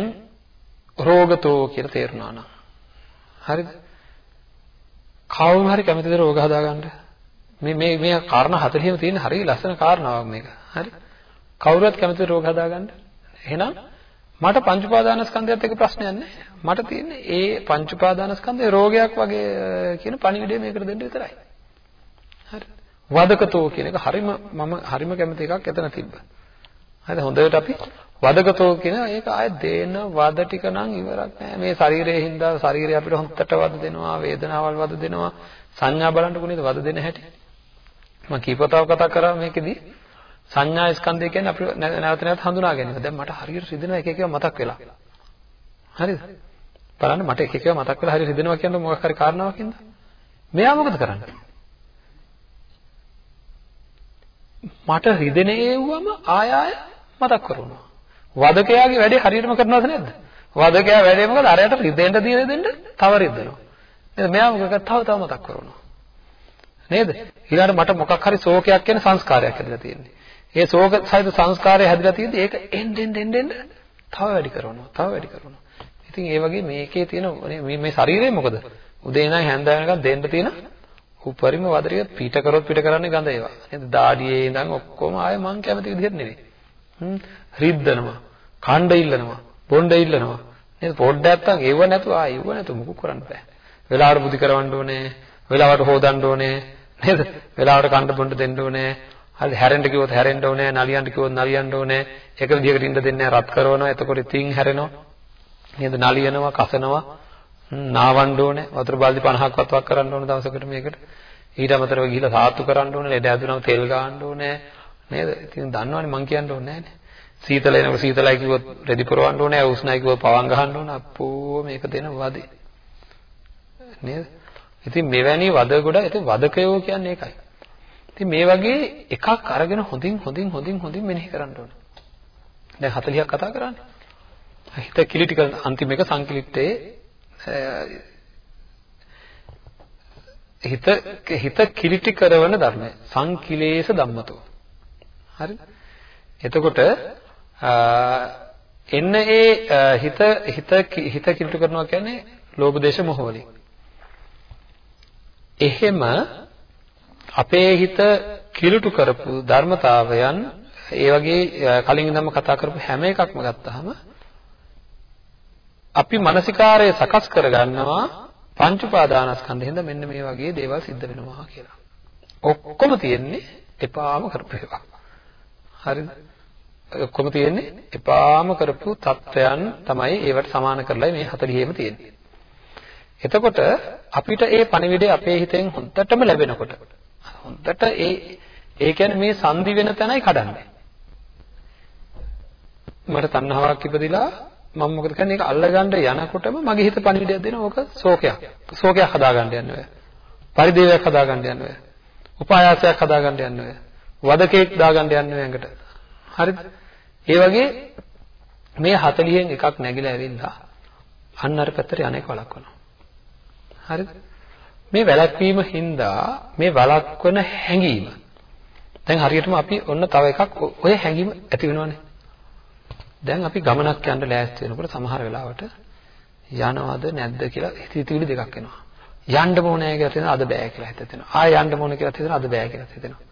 රෝගතෝ කියලා තේරුණා නම් හරිද? කවුරු හරි කැමතිද රෝග හදාගන්න? මේ මේ මේ කාරණා 40ම තියෙන හරිය ලස්සන කාරණාවක් මේක. හරි? කවුරුත් කැමතිද රෝග හදාගන්න? එහෙනම් මට පංච උපාදානස්කන්ධයත් එක්ක ප්‍රශ්නයක් නැහැ. මට තියෙන්නේ ඒ පංච උපාදානස්කන්ධේ රෝගයක් වගේ කියන පණිවිඩය මේකට දෙන්න විතරයි. හරි. වදකතෝ කියන එක හරිම මම හරිම කැමති එකක් එතන තිබ්බා. හරි හොඳට අපි වදකතෝ කියන ඒක ආයේ දේන වද ටික නම් ඉවරක් නෑ. මේ ශරීරයේ හින්දා ශරීරය අපිට හොඳට වද දෙනවා, වේදනාවල් වද දෙනවා. සංඥා බලන්නකො නේද වද දෙන හැටි. මම කීපතාව කතා කරා මේකෙදී සංඥා ස්කන්ධය කියන්නේ අපි නැවත නැවත හඳුනා ගැනීම. දැන් මට හරියට රිදෙනවා එක එක ඒවා මතක් වෙලා. හරිද? බලන්න මට එක එක ඒවා මතක් වෙලා හරියට රිදෙනවා කියන්නේ මොකක් හරි කාරණාවකින්ද? මෙයා මොකද කරන්නේ? මට රිදෙන ඒවම ආය ආය මතක් කරනවා. වදකයාගේ වැඩේ හරියටම කරනවද නැද්ද? වදකයා වැඩේ මොකද? අරයට රිදෙන්න දින දෙන්න තව රිදෙනවා. නේද? මෙයා මොකද තව තව මතක් කරනවා. නේද? ඊළඟට මට මොකක් හරි ශෝකයක් කියන සංස්කාරයක් හැදලා තියෙන්නේ. ඒ ශෝක සහිත සංස්කාරය හැදිලා තියෙද්දි ඒක එන්න එන්න එන්න එන්න තව වැඩි කරනවා. තව වැඩි කරනවා. ඉතින් ඒ වගේ මේකේ තියෙන මේ මේ ශරීරය මොකද? උදේ ඉඳන් හැන්ද වෙනකන් දෙන්න තියෙන උපරිම වදරිය පිට කරොත් පිට කරන්නේ ගඳ ඒවා. නේද? දාඩියේ ඉඳන් ඔක්කොම ආයේ මං කැමති විදිහට නෙවෙයි. හ්ම් රිද්දනවා, කණ්ඩ ඉල්ලනවා, බොණ්ඩ ඉල්ලනවා. නේද? පොඩ්ඩක් නැත්තම් ඒව නැතුව ආ ඒව නැතුව මුකුත් කරන්න බෑ. වෙලාවට බුද්ධි කරවන්න ඕනේ, වෙලාවට හොදන්න ඕනේ, නේද? වෙලාවට කණ්ඩ බොණ්ඩ දෙන්න ඕනේ. හරි හැරෙන්න කිව්වොත් හැරෙන්න ඕනේ, නලියන්න කිව්වොත් නලියන්න ඕනේ. එක විදිහකට ඉන්න දෙන්නේ රත් කරනවා. එතකොට ඉතින් හැරෙනවා. නේද? නලියනවා, කසනවා. නාවන්න ඕනේ. වතුර බාල්දි 50ක් වත්වක් කරන්න ඕනේ දවසකට මේකට. ඊට අමතරව ගිහිල්ලා සාත්තු කරන්න ඕනේ, ලෙඩ ඇදුනම තෙල් ගාන්න ඕනේ. නේද? ඉතින් දන්නවනේ මං කියන්න ඕනේ නෑනේ. සීතල එනකොට සීතලයි කිව්වොත් රෙදි පුරවන්න ඕනේ, උෂ්ණයි කිව්වොත් පවන් ගහන්න ඕනේ. අප්පෝ මේක දෙන වදේ. නේද? ඉතින් මෙවැනි වද ගොඩ ඉතින් වදකයෝ කියන්නේ ඒකයි. ඉතින් මේ වගේ එකක් අරගෙන හොඳින් හොඳින් හොඳින් හොඳින් මෙනෙහි කරන්න ඕන. දැන් 40ක් කතා කරන්නේ. හිත කිලිටි කරන අන්තිම එක සංකිලිටේ හිත හිත කිලිටි කරන ධර්මය සංකිලේශ ධම්මතෝ. හරිද? එතකොට එන්න ඒ හිත හිත හිත කිලිටි කරනවා කියන්නේ ලෝභ දේශ මොහ වලින්. එහෙම අපේ හිත කිලුටු කරපු ධර්මතාවයන් ඒ වගේ කලින් ඉඳන්ම කතා කරපු හැම එකක්ම ගත්තාම අපි මානසිකාරය සකස් කරගන්නවා පංච උපාදානස්කන්ධෙන්ද මෙන්න මේ වගේ දේවල් සිද්ධ වෙනවා කියලා. ඔක්කොම තියෙන්නේ එපාම කරපු ඒවා. හරිද? ඔක්කොම තියෙන්නේ එපාම කරපු தත්වයන් තමයි ඒවට සමාන කරලා මේ 40ෙම තියෙන්නේ. එතකොට අපිට ඒ පණිවිඩය අපේ හිතෙන් හොඳටම ලැබෙනකොට හොඳට ඒ ඒ කියන්නේ මේ සංදි වෙන තැනයි කඩන්නේ. මට තණ්හාවක් ඉපදිලා මම මොකද කරන්නේ? ඒක අල්ලගන්න යනකොටම මගේ හිත පණිවිඩයක් දෙනවා. ඕක ශෝකයක්. ශෝකයක් හදාගන්න යන්න ඔය. පරිදේවයක් හදාගන්න යන්න ඔය. උපායාසයක් හදාගන්න යන්න ඔය. වදකේක් දාගන්න යන්න ඔය ඇඟට. හරිද? ඒ වගේ මේ 40න් එකක් නැగిලා ඇවිල්ලා අන්න අර පැත්තට යන්නේ වළක්වනවා. හරිද? මේ වැළැක්වීම හින්දා මේ වළක්වන හැඟීම දැන් හරියටම අපි ඔන්න තව එකක් ඔය හැඟීම ඇති වෙනවනේ. දැන් අපි ගමනක් යන්න ලෑස්ති වෙනකොට සමහර වෙලාවට යනවද නැද්ද කියලා හිතවිලි දෙකක් එනවා. යන්න ඕනේ කියලා හිතෙනවා අද බෑ කියලා හිතෙනවා. ආය යන්න ඕනේ කියලා හිතෙනවා අද බෑ කියලා හිතෙනවා.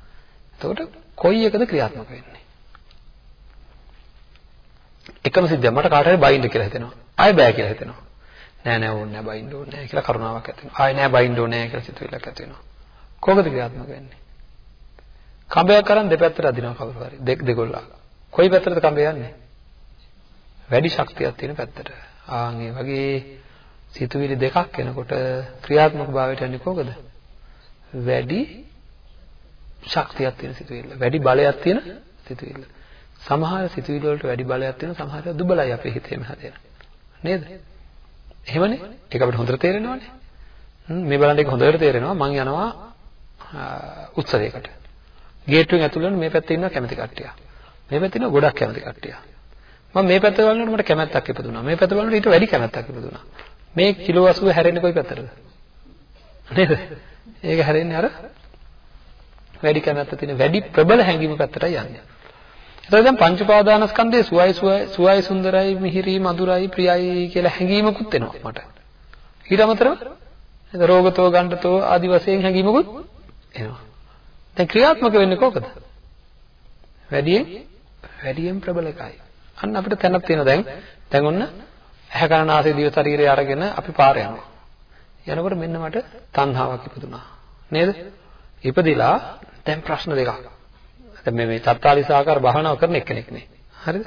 එතකොට කොයි එකද ක්‍රියාත්මක වෙන්නේ? එකම සිද්ධිය මට කාට හරි බයින්ද කියලා හිතෙනවා. ආය බෑ කියලා හිතෙනවා. නෑ නෑ ඕනේ නෑ බයින්ද ඕනේ නෑ කියලා කරුණාවක් ඇති වෙනවා. ආය නෑ බයින්ද ඕනේ නෑ කියලා සිතුවිල්ලක් ඇති වෙනවා. කොහොමද ක්‍රියාත්මක වෙන්නේ? කඹයක් අරන් දෙපැත්තට අදිනවා කවුරු හරි. දෙක දෙගොල්ලා. කොයි පැත්තටද කඹය යන්නේ? වැඩි ශක්තියක් තියෙන පැත්තට. ආන් ඒ වගේ සිතුවිලි දෙකක් එනකොට ක්‍රියාත්මක භාවයට යන්නේ කොහොමද? වැඩි ශක්තියක් තියෙන සිතුවිල්ල. වැඩි බලයක් තියෙන සිතුවිල්ල. සමහර සිතුවිලි වලට වැඩි බලයක් තියෙන සමහර දුබලයි අපේ හිතේම හැදෙන. නේද? එහෙමනේ? ඒක අපිට හොඳට තේරෙනවනේ. මේ බලන්න ඒක හොඳට තේරෙනවා. මං යනවා උත්සවයකට. ගේට්ටුවෙන් ඇතුල් වෙන මේ පැත්තේ ඉන්නවා කැමති කට්ටිය. මේ පැත්තේ ඉන්නවා ගොඩක් කැමති කට්ටිය. මම මේ පැත්ත බලනකොට මට කැමැත්තක් ඉපදුනා. මේ පැත්ත බලනකොට ඊට වැඩි කැමැත්තක් ඉපදුනා. මේ කිලෝ 80 හැරෙන්නේ කොයි පැත්තටද? නේද? ඒක හැරෙන්නේ අර වැඩි කැමැත්ත තියෙන වැඩි ප්‍රබල හැඟීම පැත්තටයි යන්නේ. එතකොට දැන් පංච පාදානස්කන්ධයේ සුවයි සුවයි සුන්දරයි මිහිරි මధుරයි ප්‍රියයි කියලා හැඟීමකුත් එනවා මට. ඊට අමතරව නේද රෝගතෝ ගණ්ඩතෝ ආදි වශයෙන් හැඟීමකුත් එනවා. දැන් ක්‍රියාත්මක වෙන්නේ කොහොමද? වැඩියෙන් වැඩියෙන් ප්‍රබල එකයි. අන්න අපිට තැනක් තියෙනවා දැන්. දැන් ඔන්න ඇහැ කන නාසය දිව ශරීරය අරගෙන අපි පාර යනවා. යනකොට මෙන්න මට තණ්හාවක් ඉපදුනා. නේද? ඉපදිලා දැන් ප්‍රශ්න දෙකක්. දැන් මේ මේ 44 ආකාර භාවනාව කරන එක්කෙනෙක් නේ. හරිද?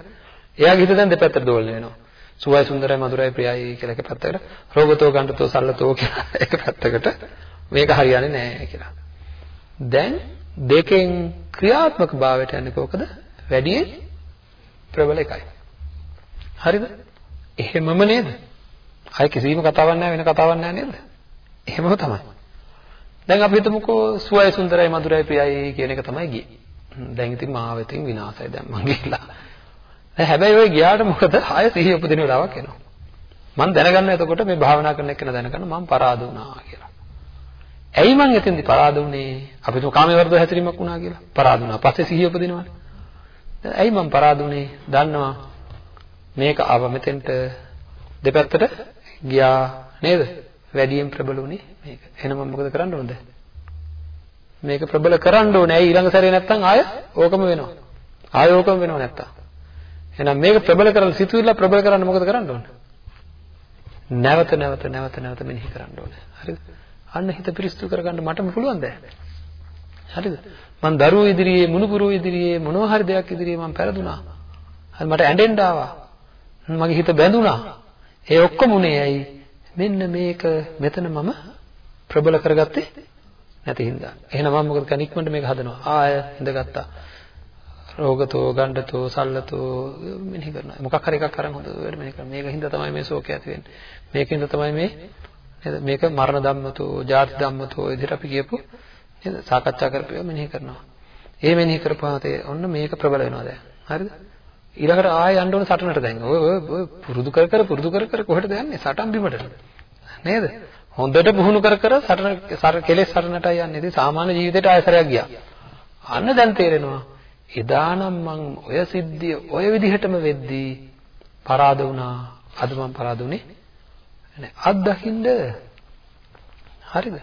එයාගේ හිත දැන් දෙපැත්තට දෝලණය වෙනවා. සුවයි සුන්දරයි මధుරයි ප්‍රියයි කියලා එක පැත්තකට, රෝගතෝ ගණ්ඩතෝ සල්ලතෝ කියලා එක පැත්තකට මේක හරියන්නේ නැහැ කියලා. දැන් දෙකෙන් ක්‍රියාත්මක භාවයට යන්නේ කොහොමද? වැඩි ප්‍රබල එකයි. හරිද? එහෙමම නේද? අය කිසිම කතාවක් නැහැ වෙන කතාවක් නැහැ නේද? එහෙමම තමයි. දැන් අපි හිතමුකෝ සුවයි සුන්දරයි මధుරයි ප්‍රියයි කියන එක තමයි ගියේ. දැන් ඉතින් මාවෙතින් විනාශයි දැන් මං ගිහිල්ලා. දැන් හැබැයි ඔය ගියාට මොකද ආය සිහිය උපදින වෙලාවක් එනවා. මං දැනගන්න එතකොට මේ භාවනා කරන එක්කන දැනගන්න මං පරාද වුණා කියලා. ඇයි මං එතෙන්දි පරාද වුනේ? අපි තුම කාමයේ වර්ධව හැතිරීමක් වුණා කියලා. පරාද වුණා. පස්සේ සිහිය උපදිනවනේ. ඇයි මං පරාද වුනේ? දන්නවා. මේක ආව මෙතෙන්ට දෙපැත්තට ගියා නේද? වැඩියෙන් ප්‍රබල වුණේ මේක. එහෙනම් මම මොකද කරන්න ඕනද? මේක ප්‍රබල කරන්න ඕනේ. ඇයි ඊළඟ සැරේ නැත්තම් ආය ඕකම වෙනවා. ආය ඕකම වෙනව නැත්තම්. එහෙනම් මේක ප්‍රබල කරලා සිතුවිල්ල ප්‍රබල කරන්න මොකද කරන්න ඕනේ? නැවත නැවත නැවත නැවත මෙනෙහි කරන්න ඕනේ. හරිද? අන්න හිත පිරිසිදු කරගන්න මටම පුළුවන් දැන්. හරිද? මං දරුවෝ ඉදිරියේ මුණුපුරෝ ඉදිරියේ මොනවා හරි දෙයක් ඉදිරියේ මං පෙරදුනා. හරි මට ඇඬෙන්න ආවා. මගේ හිත බැඳුනා. ඒ ඔක්කොම උනේ ඇයි? මෙන්න මේක මෙතන මම ප්‍රබල කරගත්තේ නැති හින්දා. එහෙනම් මම මොකද කරන්නේ? ඉක්මනට මේක හදනවා. ආය ඉඳගත්තා. රෝගතෝ, ගණ්ඩතෝ, සල්ලතෝ මෙනෙහි කරනවා. මොකක් හරි එකක් අරන් හොඳ වෙන්න මෙනෙහි කරනවා. මේක හින්දා තමයි මේ ශෝකය ඇති වෙන්නේ. මේකින්ද තමයි මේ නේද? මේක මරණ ධම්මතෝ, ජාති ධම්මතෝ විදිහට අපි කියපු නේද? සාකච්ඡා කරපුවා මෙනෙහි කරනවා. ඒ මෙනෙහි කරපුවාම තේ ඔන්න මේක ප්‍රබල වෙනවා දැන්. හරිද? ඊළඟට ආයෙ යන්න ඕන සටනට දැන්. ඔය ඔය පුරුදු කර කර පුරුදු කර කර කොහෙටද යන්නේ? සටන් බිමට. නේද? හොඳට පුහුණු කර කර සටන කෙලෙස් සටනටයි යන්නේ. ඉතින් සාමාන්‍ය ජීවිතේට ආයසරයක් ගියා. අන්න දැන් තේරෙනවා. එදානම් මං ඔය සිද්ධිය ඔය විදිහටම වෙද්දී පරාද වුණා. අද මං පරාද වුණේ නෑ. අත් දකින්න හරිද?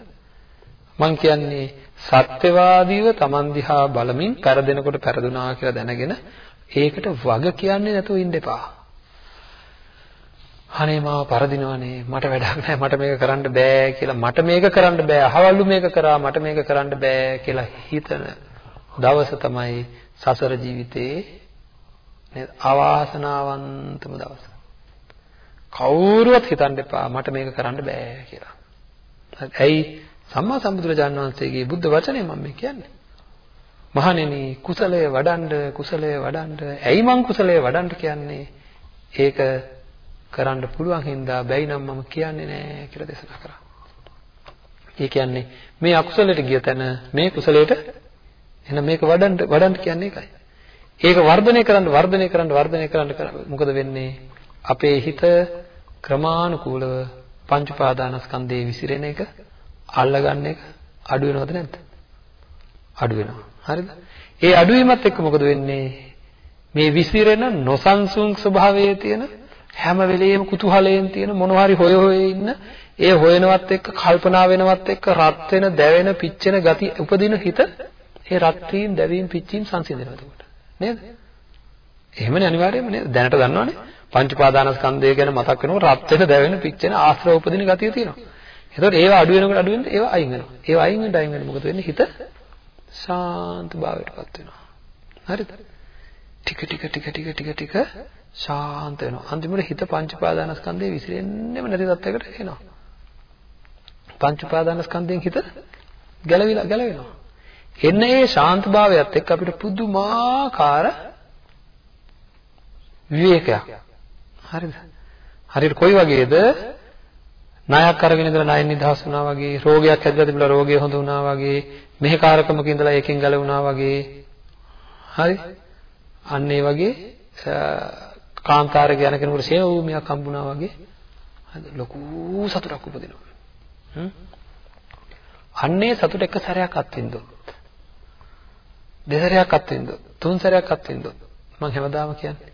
මං කියන්නේ සත්‍යවාදීව Taman දිහා බලමින් පෙරදෙනකොට පෙරදුනා කියලා දැනගෙන ඒකට වග කියන්නේ නැතුව ඉන්න එපා. අනේ මාව පරදිනවනේ මට වැඩක් නැහැ මට මේක කරන්න බෑ කියලා මට මේක කරන්න බෑ අහවලු මේක කරා මට මේක කරන්න බෑ කියලා හිතන දවස තමයි සසර ජීවිතේ නේද අවාසනාවන්තම දවස. කවුරුවත් හිතන්න එපා මට මේක කරන්න බෑ කියලා. ඇයි සම්මා සම්බුදුරජාණන් වහන්සේගේ බුද්ධ වචනේ මම මේ කියන්නේ. මහණෙනි කුසලය වඩන්න කුසලය වඩන්න ඇයි මං කුසලය වඩන්න කියන්නේ? ඒක කරන්න පුළුවන් හින්දා බැයි නම් මම කියන්නේ නෑ කියලා දේශනා කරා. ඒ කියන්නේ මේ අකුසලයට ගිය තැන මේ කුසලයට එහෙනම් මේක වඩන්න වඩන්න කියන්නේ ඒකයි. ඒක වර්ධනය කරන්න වර්ධනය කරන්න වර්ධනය කරන්න මොකද වෙන්නේ? අපේ හිත ක්‍රමානුකූලව පංච පාදානස්කන්ධයේ විසිරෙන එක අල්ලගන්න එක අඩු වෙනවද නැද්ද? අඩු වෙනවා. හරිද? ඒ අඩුවීමත් එක්ක මොකද වෙන්නේ? මේ විසිරෙන නොසන්සුන් ස්වභාවයේ තියෙන හැම වෙලෙම කුතුහලයෙන් තියෙන මොනවා හරි හොය හොය ඉන්න ඒ හොයනවත් එක්ක කල්පනා වෙනවත් එක්ක රත් වෙන, දැවෙන, පිච්චෙන ගති උපදින හිත ඒ රත් වීම, දැවීම, පිච්චීම සංසිඳනවා එතකොට. නේද? එහෙමනේ අනිවාර්යයෙන්ම නේද? දැනට දන්නවනේ. පංච පාදානස්කන්ධය ගැන මතක් වෙනකොට රත් වෙන, දැවෙන, පිච්චෙන ආශ්‍රව උපදින ගතිය තියෙනවා. එතකොට ඒවා අඩු වෙනකොට අඩු වෙනකොට ඒවා අයින් වෙනවා. ඒවා අයින් වෙනකොට අයින් වෙනකොට මොකද වෙන්නේ? හිත ශාන්ත භාවයටපත් වෙනවා. හරිද? ටික ටික ටික ටික ටික ටික ශාන්ත වෙනවා. අන්තිමට හිත පංච පාදානස්කන්ධය විසිරෙන්නෙම නැති තත්යකට එනවා. පංච පාදානස්කන්ධයෙන් හිත ගැලවිලා ගැලවෙනවා. එන්න ඒ ශාන්ත භාවයත් එක්ක අපිට පුදුමාකාර විවේකයක්. හරිද? හරියට කොයි වගේද? ණයක් අරගෙන ඉඳලා ණයෙන් නිදහස් වුණා වගේ, රෝගයක් හැදලා තිබුණා රෝගය හොඳ වුණා වගේ, මෙහෙකාරකමක ඉඳලා ඒකෙන් ගැලවුණා වගේ. හරි? අන්න ඒ වගේ කාන්තාරයක යන කෙනෙකුට සේව භූමියක් හම්බුණා වගේ ලොකු සතුටක් උපදිනවා. අන්නේ සතුට එක සැරයක් අත්විඳොත් දෙසරයක් අත්විඳොත් තුන් සැරයක් අත්විඳොත් මම හැමදාම කියන්නේ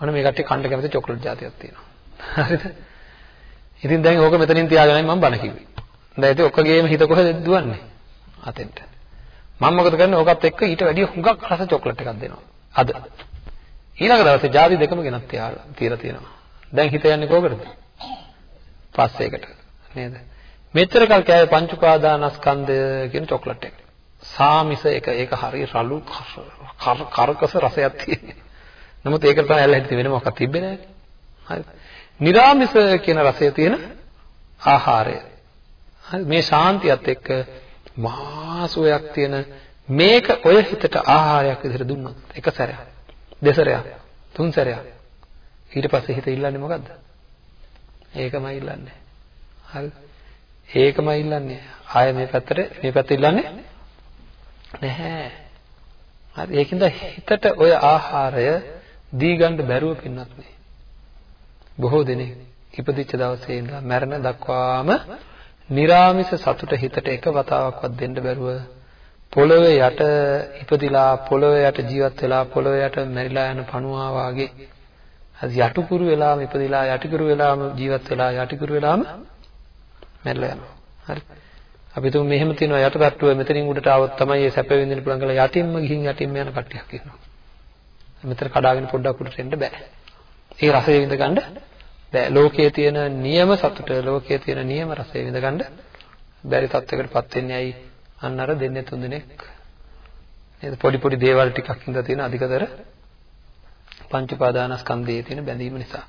ඔන්න මේ කට්ටිය කන්න කැමති චොක්ලට් జాතියක් තියෙනවා හරිද ඉතින් දැන් ඕක මෙතනින් තියාගෙනයි මම බණ කිව්වේ. දැන් ඉතින් ඔක්කොගේම හිත කොහෙද දුවන්නේ? අතෙන්ට. මම මොකද කරන්නේ? ඕකත් එක්ක ඊට වැඩිය හුඟක් රස චොක්ලට් එකක් දෙනවා. අද. ඊළඟ දවසේ ಜಾති දෙකම ගෙනත් තියලා තියෙනවා. දැන් හිත යන්නේ කොහකටද පස්සේකට. නේද? මෙච්චර කල් කෑවේ පංච උපාදානස්කන්ධය කියන චොක්ලට් එක. සාමිස එක. ඒක හරිය රළු කරකස රසයක් තියෙනවා. නමුත් ඒකට තමයි ඇල්ල හිටියේ වෙන මොකක්ද තිබ්බේ නැහැ. හරි. නිරාමිස කියන රසය තියෙන ආහාරය. හරි මේ ශාන්තියත් එක්ක මාසුවයක් තියෙන මේක ඔය හිතට ආහාරයක් විදිහට දුන්නොත් එක සැරයක් දෙසරයක් තුන් සැරයක් ඊට පස්සේ හිත ඉල්ලන්නේ මොකද්ද? ඒකමයි ඉල්ලන්නේ. හරි. ඒකමයි ඉල්ලන්නේ. ආය මේ පැත්තට මේ පැත්ත ඉල්ලන්නේ නැහැ. හරි ඒකින්ද හිතට ඔය ආහාරය දී ගන්න බැරුව පින්නත් නේ. බොහෝ දෙනෙක් ඉපදිච්ච දවසේ ඉඳලා මැරෙන දක්වාම निराமிස සතුට හිතට එක වතාවක්වත් දෙන්න බැරුව පොළවේ යට ඉපදිලා පොළවේ යට ජීවත් වෙලා පොළවේ යට මැරිලා යන පණුවා වාගේ අද යටිකුරු වෙලාම ඉපදිලා යටිකුරු වෙලාම ජීවත් වෙලා යටිකුරු වෙලාම මැරිලා යනවා. හරි. අපි තුන් මෙහෙම තියෙනවා යට තට්ටුව මෙතනින් උඩට ආවොත් තමයි මේ සැප විඳින්න පුළුවන් කියලා යටින්ම ගිහින් යටින්ම යන කට්ටියක් ඉන්නවා. මෙතන කඩාගෙන පොඩ්ඩක් උඩට එන්න බෑ. ඒ රසය විඳ ගන්න බෑ. ලෝකයේ තියෙන නියම සතුට ලෝකයේ තියෙන නියම රසය විඳ ගන්න බැරි තත්යකටපත් වෙන්නේ ඇයි? අන්න අර දෙන්නේ තුන් දෙනෙක් නේද පොඩි පොඩි දේවල් ටිකක් ඉඳලා තියෙන අධිකතර පංච උපාදානස්කන්ධයේ තියෙන බැඳීම නිසා.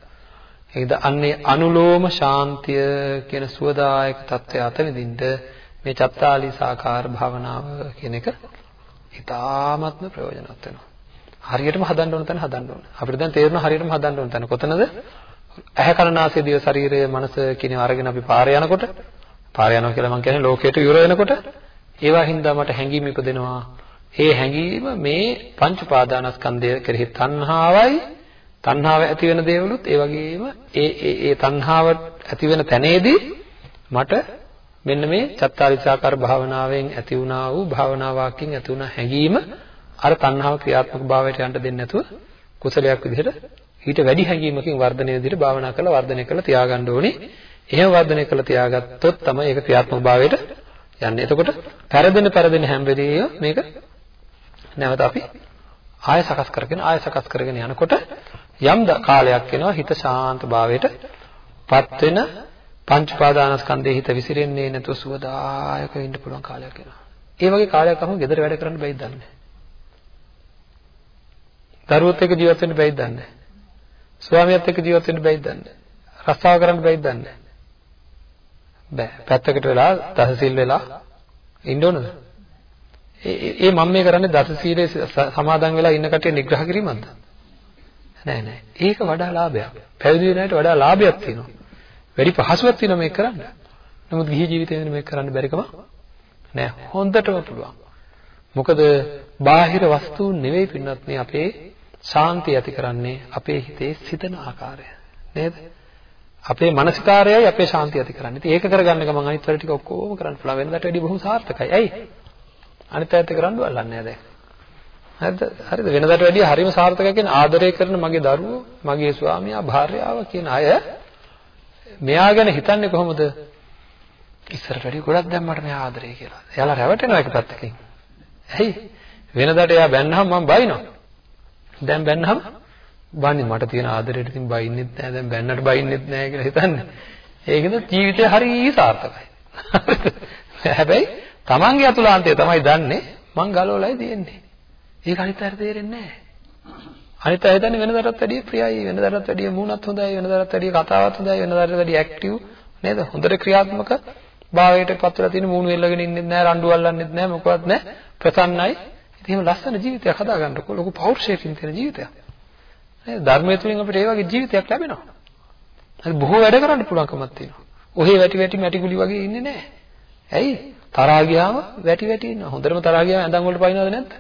ඒකද අන්නේ අනුලෝම ශාන්තිය කියන සුවදායක தත්ත්වය අත විඳින්න මේ චත්තාලි සාකාර භාවනාව කියන එක ඉතාමත්ම ප්‍රයෝජනවත් වෙනවා. හරියටම හදන්න ඕන තැන හදන්න ඕන. අපිට දැන් තේරෙනවා හරියටම හදන්න ඕන තැන කොතනද? ඇහැ කන නාසය දිව ශරීරය මනස කියන අරගෙන අපි පාරේ යනකොට පාරේ යනවා කියලා මම කියන්නේ ලෝකයට යුර වෙනකොට ඒවා හින්දා මට හැඟීම් ඉපදෙනවා. ඒ හැඟීම මේ පංච පාදානස්කන්ධය කෙරෙහි තණ්හාවයි තණ්හාව ඇති වෙන දේවලුත් ඒ වගේම ඒ ඒ ඒ තණ්හාව ඇති වෙන තැනේදී මට මෙන්න මේ චත්තාරිසාකාර භාවනාවෙන් ඇති වුණා වූ භාවනා වාක්‍යයෙන් ඇති වුණ හැඟීම අර තණ්හාව ක්‍රියාත්මක භාවයට යන්න දෙන්නේ නැතුව කුසලයක් විදිහට ඊට වැඩි හැඟීමකින් වර්ධනය විදිහට භාවනා කරලා වර්ධනය කරලා තියාගන්න ඕනේ. එහෙම වර්ධනය කරලා තියාගත්තොත් තමයි ඒක ක්‍රියාත්මක භාවයට යන්නේ. එතකොට පෙරදෙන පෙරදෙන හැම වෙලේම මේක නැවත අපි ආය සකස් කරගෙන ආය සකස් කරගෙන යනකොට යම් කාලයක් එනවා හිත ශාන්ත භාවයට පත් වෙන පංච පාදානස්කන්ධයේ හිත විසිරෙන්නේ නැතුව සුවදායක වෙන්න පුළුවන් කාලයක් එනවා. ඒ වගේ කාලයක් අහම ගෙදර වැඩ කරන්න බැයිද දන්නේ. දරුවොත් එක්ක ජීවත් වෙන්න බැයිද දන්නේ. ස්වාමියාත් එක්ක ජීවත් වෙන්න බැයිද දන්නේ. රස්සාව කරන්න බැයිද දන්නේ. බෑ. පැත්තකට වෙලා දසසිල් වෙලා ඉන්න ඕනද? ඒ ඒ මම මේ කරන්නේ දසසීලේ සමාදන් වෙලා ඉන්න කටිය නිග්‍රහ කිරීමක්ද? නෑ නෑ. ඒක වඩා ලාභයක්. පැවිදි වෙන අයට වඩා ලාභයක් තියෙනවා. වැඩි පහසුවක් තියෙනවා මේක කරන්න. නමුත් ගිහි ජීවිතේදී මේක කරන්න බැරිකම නෑ. හොඳටම පුළුවන්. මොකද බාහිර වස්තුන් නෙවෙයි පින්නත් මේ අපේ ශාන්තිය ඇති කරන්නේ අපේ හිතේ සිතන ආකාරය. නේද? අපේ මානසිකාරයයි අපේ ශාන්තිය ඇති කරන්නේ. ඉතින් ඒක කරගන්න ගමන් අනිත් වැඩ ටික ඔක්කොම කරන්න පුළුවන්. වෙනදාට වැඩිය බොහොම සාර්ථකයි. ඇයි? අනිත් පැත්ත කරන්න බලන්නේ නැහැ දැන්. හරිද? හරිද? වෙනදාට වැඩිය හරිම සාර්ථකයි කියන ආදරය කරන මගේ දරුවෝ, මගේ ස්වාමියා, භාර්යාව කියන අය මෙයා ගැන හිතන්නේ කොහොමද? ඉස්සරට වැඩිය ගොඩක් දැන් මට මෙයා ආදරේ කියලා. එයාලා රැවටෙනවා එක පැත්තකින්. ඇයි? වෙනදාට එයා බැන්නහම මම බයිනවා. දැන් බැන්නහම බන්නේ මට තියෙන ආදරේට ඉතින් බයින්නෙත් නෑ දැන් බැන්නට බයින්නෙත් නෑ කියලා හිතන්නේ. ඒකද ජීවිතය හරිය සාර්ථකයි. හැබැයි තමන්ගේ අතුලාන්තය තමයි දන්නේ මං ගලවලයි තියෙන්නේ. ඒක අනිත් අයට තේරෙන්නේ නෑ. අනිත් අය හිතන්නේ වෙනදාටත් වැඩිය ප්‍රියයි වෙනදාටත් වැඩිය මූණත් හොඳයි වෙනදාටත් වැඩිය කතාවත් හොඳයි වෙනදාටත් වැඩිය ඇක්ටිව් නේද? හොඳට ක්‍රියාත්මක භාවයට පත් වෙලා තියෙන මූණු එල්ලගෙන ඉන්නෙත් නෑ රණ්ඩු අල්ලන්නෙත් නෑ මොකවත් නෑ ප්‍රසන්නයි. ඉතින් එහෙම ලස්සන ජීවිතයක් හදාගන්නකො ලොකු පෞරුෂයකින් තියෙන ජීවිතයක්. නේද? ධර්මයේ තුලින් අපිට ඒ වගේ ජීවිතයක් ලැබෙනවා. හරි බොහෝ වැඩ කරන්න පුළුවන්කමක් තියෙනවා. ඔහේ වැටි වැටි මැටි ගුලි වගේ ඉන්නේ නෑ. ඇයි? තරහා ගියාම වැටි වැටි ඉන්නවා. හොඳටම තරහා ගියාම ඇඳන් වලට පයින්නවද නැද්ද?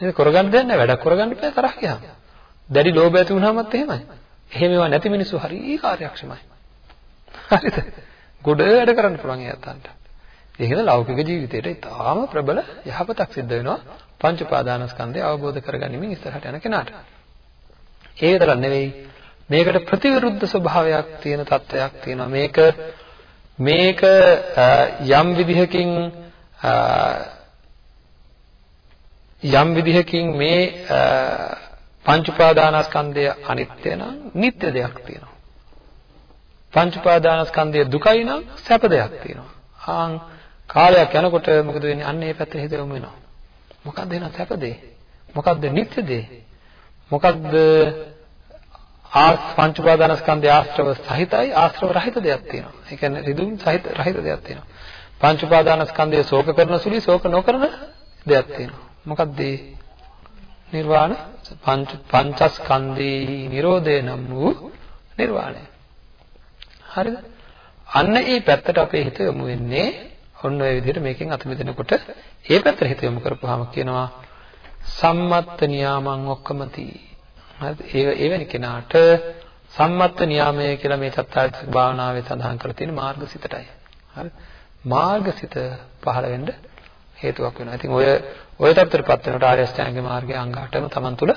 නේද? කරගන්න දෙයක් නෑ. වැඩක් කරගන්න බෑ තරහා ගියාම. දැඩි ලෝභය ඇති වුණාමත් එහෙමයි. එහෙම ඒවා නැති මිනිස්සු හරි කාර්යක්ෂමයි. හරිද? ගොඩ වැඩ කරන්න පුළුවන් එයාටන්ට. ඒකද ලෞකික ජීවිතේට ඉතාම ප්‍රබල යහපතක් සිද්ධ වෙනවා පංච උපාදානස්කන්ධය අවබෝධ කරගැනීමෙන් ඉස්සරහට යන කෙනාට. ඒ විතරක් නෙවෙයි මේකට ප්‍රතිවිරුද්ධ ස්වභාවයක් තියෙන තත්වයක් තියෙනවා. මේක මේක යම් විදිහකින් යම් විදිහකින් මේ පංච උපාදානස්කන්ධය අනිත්‍ය නම් නිට්ටය දෙයක් තියෙනවා. පංච උපාදානස්කන්ධය දුකයි නම් සැප දෙයක් තියෙනවා. ආන් කාලයක් යනකොට මොකද වෙන්නේ? අන්න ඒ පැත්තට හිත යොමු වෙනවා. මොකක්ද එන සැප දේ? මොකක්ද නිට්ටය දේ? මොකක්ද ආ පංච උපාදානස්කන්ධය ආශ්‍රව සහිතයි ආශ්‍රව රහිත දෙයක් තියෙනවා. ඒ කියන්නේ රිදුම් සහිත රහිත දෙයක් තියෙනවා. පංච උපාදානස්කන්ධය ශෝක කරන සුළි ශෝක නොකරන දෙයක් තියෙනවා. මොකක්ද ඒ? නිර්වාණ පංච පංචස්කන්ධේ නිරෝධය නම් වූ නිර්වාණය. හරිද? අන්න ඒ පැත්තට අපේ හිත යොමු වෙන්නේ ඔන්න ඔය විදිහට මේකෙන් අත මිදෙනකොට ඒ පැත්තට හිත යොමු කරපුවාම කියනවා සම්මත්ත නියාමං ඔක්කමති. හරිද? ඒ එවැනි කෙනාට සම්මත්ත නියාමය කියලා මේ චත්තාරික භාවනාවේ සඳහන් කරලා තියෙන මාර්ගසිතටයි. හරිද? මාර්ගසිත පහළ වෙන්න හේතුවක් වෙනවා. ඉතින් ඔය ඔය තත්ත්වයටපත් වෙනකොට ආර්ය අෂ්ටාංග මාර්ගයේ අංග 8ම Taman තුල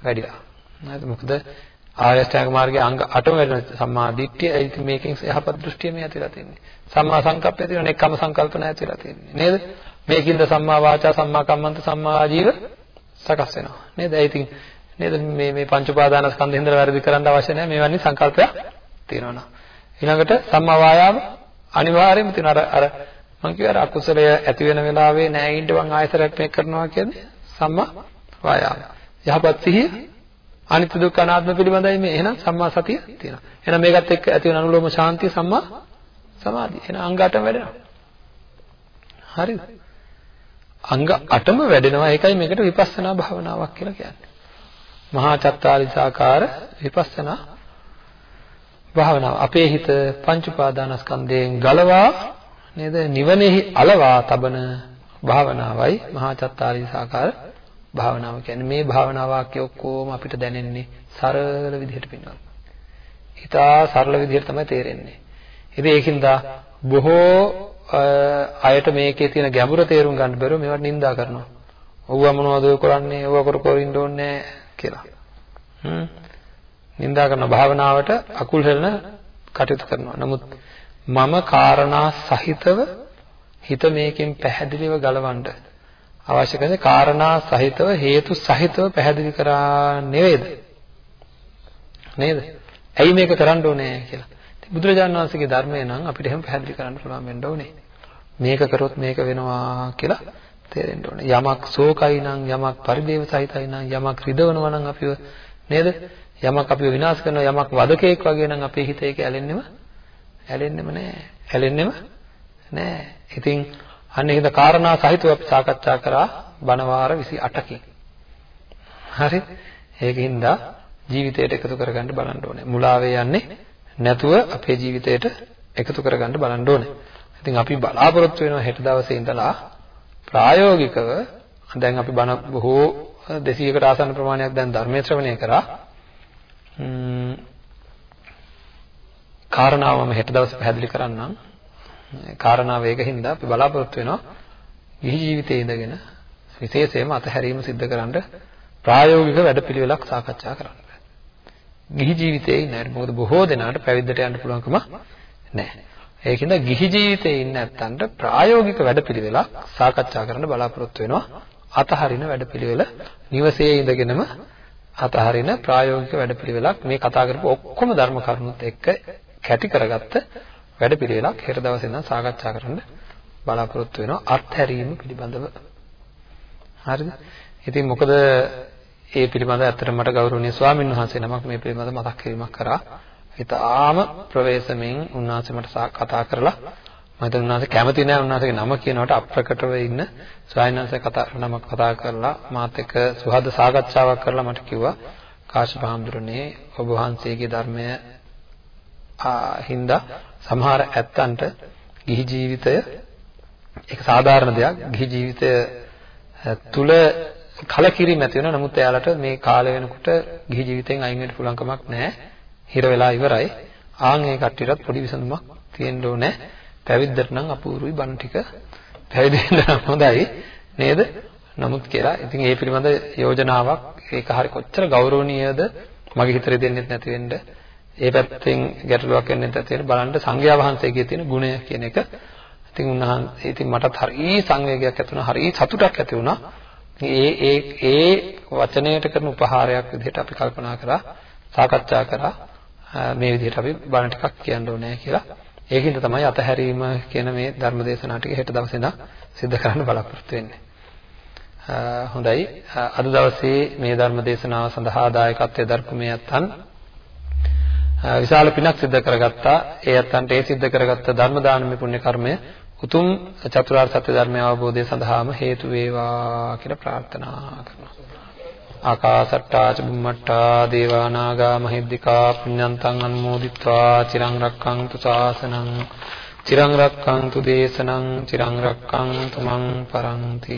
වැඩිලා. හරිද? මොකද ආර්ය අෂ්ටාංග මාර්ගයේ අංග 8ම වැඩින සම්මා දිට්ඨිය ඉතින් මේකෙන් යහපත් දෘෂ්ටිය මේ ඇතිලා තියෙන්නේ. සම්මා සංකප්පය තියෙන එකම සංකල්පන ඇතිලා තියෙන්නේ. නේද? මේකින්ද සම්මා වාචා සම්මා කම්මන්ත සම්මා ආජීව සකස් වෙනවා. නේද? ඒ ඉතින් නේද මේ මේ පංච උපාදානස්කන්ධ හින්දා වැරදි කරන්න අවශ්‍ය නැහැ. මේවන්නේ සංකල්පයක් තියෙනවා. ඊළඟට සම්මා වායාම අනිවාර්යයෙන්ම තියෙන අර අර මම කියව අර අකුසලය ඇති වෙන වෙලාවේ නෑයින්ට මං ආයතරයක් මේක කරනවා කියන්නේ සම්මා වායාම. යහපත් සිහිය අනිත්‍ය දුක්ඛ අනාත්ම පිළිබඳයි මේ එහෙනම් සම්මා සතිය තියෙනවා. එහෙනම් මේකත් එක්ක ඇති වෙන අනුලෝම ශාන්තිය සම්මා සමාධිය. එහෙනම් අංග 8ම වැඩෙනවා. හරිද? අංග 8ම වැඩෙනවා. ඒකයි මේකට විපස්සනා භාවනාවක් කියලා කියන්නේ. මහා චත්තාරිසාකාර විපස්සනා භාවනාව. අපේ හිත පංච උපාදානස්කන්ධයෙන් ගලවා නේද? නිවනෙහි අලවා තබන භාවනාවයි මහා චත්තාරිසාකාර භාවනාව කියන්නේ. මේ භාවනා වාක්‍ය ඔක්කොම අපිට දැනෙන්නේ සරල විදිහට පින්නවා. හිතා සරල විදිහට තමයි තේරෙන්නේ. ඉතින් ඒකින්ද බොහෝ අයට මේකේ තියෙන ගැඹුර තේරුම් ගන්න බැරුව මේවට නිඳා කරනවා. ඔව්ව මොනවද ඔය කරන්නේ? ඔව්ව කර කර ඉන්න ඕනේ කියලා. හ්ම්. නිඳා කරන භාවනාවට අකුල් හෙලන කටයුතු කරනවා. නමුත් මම කාරණා සහිතව හිත මේකෙන් පැහැදිලිව ගලවන්න අවශ්‍ය කරන්නේ කාරණා සහිතව හේතු සහිතව පැහැදිලි කරා නෙවෙයිද? නේද? ඇයි මේක කරන්න ඕනේ කියලා. බුදුරජාණන් වහන්සේගේ ධර්මය නම් අපිට එහෙම පැහැදිලි කරන්න පුළුවන් වෙන්න ඕනේ. මේක කරොත් මේක වෙනවා කියලා තේරෙන්න ඕනේ. යමක් ශෝකයි නම් යමක් පරිදේව සහිතයි නම් යමක් රිදවනවා නම් අපිව නේද? යමක් අපිව විනාශ කරනවා යමක් වදකෙක් වගේ නම් අපේ හිත ඒක ඇලෙන්නෙම ඇලෙන්නෙම නෑ. ඇලෙන්නෙම නෑ. ඉතින් අන්න ඒකද කාරණා සහිතව අපි සාකච්ඡා කරා බණවාර 28කින්. හරි? ඒකින්ද ජීවිතයට එකතු කරගන්න බලන්න ඕනේ. මුලාවේ යන්නේ නැතුව අපේ ජීවිතයට එකතු කරගන්න බලන්න ඕනේ. ඉතින් අපි බලාපොරොත්තු වෙනවා හෙට දවසේ ඉඳලා ප්‍රායෝගිකව දැන් අපි බණ බොහෝ 200කට ආසන්න ප්‍රමාණයක් දැන් ධර්මයේ ශ්‍රවණය කරා. ම්ම් කාරණාව මම හෙට දවසේ පැහැදිලි කරන්නම්. කාරණාව ඒකින්ද අපි බලාපොරොත්තු වෙනවා ගිහි ජීවිතයේ ඉඳගෙන විශේෂයෙන්ම අතහැරීම සිද්ධ කරන්න ප්‍රායෝගික වැඩපිළිවෙලක් සාකච්ඡා කරන්න. ගිහි ජීවිතයේ ඉන්න මොකද බොහෝ දෙනාට පැවිද්දට යන්න පුළුවන්කම නැහැ. ඒකින්ද ගිහි ජීවිතයේ ඉන්න නැත්තන්ට ප්‍රායෝගික වැඩපිළිවෙලක් සාකච්ඡා කරන්න බලාපොරොත්තු වෙනවා. අතහරින වැඩපිළිවෙල නිවසේ ඉඳගෙනම අතහරින ප්‍රායෝගික වැඩපිළිවෙලක් මේ කතා කරපු ඔක්කොම ධර්ම කරුණුත් එක්ක කැටි කරගත්ත වැඩපිළිවෙලක් හෙට දවසේ ඉඳන් සාකච්ඡා කරන්න බලාපොරොත්තු වෙනවා අත්හැරීම පිළිබඳව. හරිද? ඉතින් මොකද ඒ පිළිබඳව ඇත්තටම මට ගෞරවනීය ස්වාමීන් වහන්සේ නමක් මේ පිළිබඳව මතක් කිරීමක් කරා. ඊටාම ප්‍රවේශමෙන් උන්වහන්සේ මට කතා කරලා මම හිතන උන්වහන්සේ කැමති නැහැ උන්වහන්සේගේ නම කියනකොට අප්‍රකටව ඉන්න ස්වාමීන් වහන්සේ කතා නමක් කතා කරලා මාත් එක්ක සුහද සාකච්ඡාවක් කරලා මට කිව්වා කාශ්‍යප හාමුදුරනේ ඔබ වහන්සේගේ ධර්මය හින්දා සමහර ඇත්තන්ට ගිහි ජීවිතය ඒක සාධාරණ දෙයක්. ගිහි ජීවිතය තුල කලකිරීම ඇති වෙනවා. නමුත් එයාලට මේ කාලය වෙනකොට ගිහි ජීවිතෙන් අයින් වෙන්න පුළුවන් කමක් නැහැ. හිර වෙලා ඉවරයි. ආන් ඒ කට්ටියටත් පොඩි විසඳුමක් තියෙන්න ඕනේ. පැවිද්දට නම් අපූර්වයි බණ ටික පැවිදි වෙන්න නම් හොඳයි. නේද? නමුත් කියලා ඉතින් ඒ පිළිබඳ යෝජනාවක්. ඒක හරි කොච්චර ගෞරවනීයද මගේ හිතරේ දෙන්නෙත් නැති වෙන්න ඒ පැත්තෙන් ගැටලුවක් වෙන්නේ නැති වෙන බලන්න සංඝයා වහන්සේගේ තියෙන ගුණය කියන එක. ඉතින් උන්වහන්සේ ඉතින් මටත් හරි සංවේගයක් ඇති වුණා හරි සතුටක් ඇති වුණා. ඒ ඒ ඒ වචනයට කරන උපහාරයක් විදිහට අපි කල්පනා කරා සාකච්ඡා කරා. මේ විදිහට අපි බණ ටිකක් කියන්න ඕනේ කියලා. ඒකින්ද තමයි අතහැරීම කියන මේ ධර්ම දේශනා ටික හෙට දවසේ ඉඳන් සිද්ධ කරන්න බලාපොරොත්තු වෙන්නේ. හොඳයි. අද දවසේ මේ ධර්ම දේශනාව සඳහා දායකත්වයේ දර්පමේ යත්තන් විශාල පිනක් සිද්ධ කරගත්තා. ඒ අත්තන්ට ඒ සිද්ධ කරගත්ත ධර්ම දානමය පුණ්‍ය කර්මය උතුම් චතුරාර්ය සත්‍ය ධර්මය අවබෝධය සඳහාම හේතු වේවා කියලා ප්‍රාර්ථනා කරනවා. ආකාසට්ටා ච බුම්මට්ටා දේවා නාග මහිද්దికා පුඤ්ඤන්තං අනුමෝදිත්වා චිරං රක්ඛන්තු ශාසනං චිරං රක්ඛන්තු දේශනං චිරං රක්ඛන්තු මං පරන්ති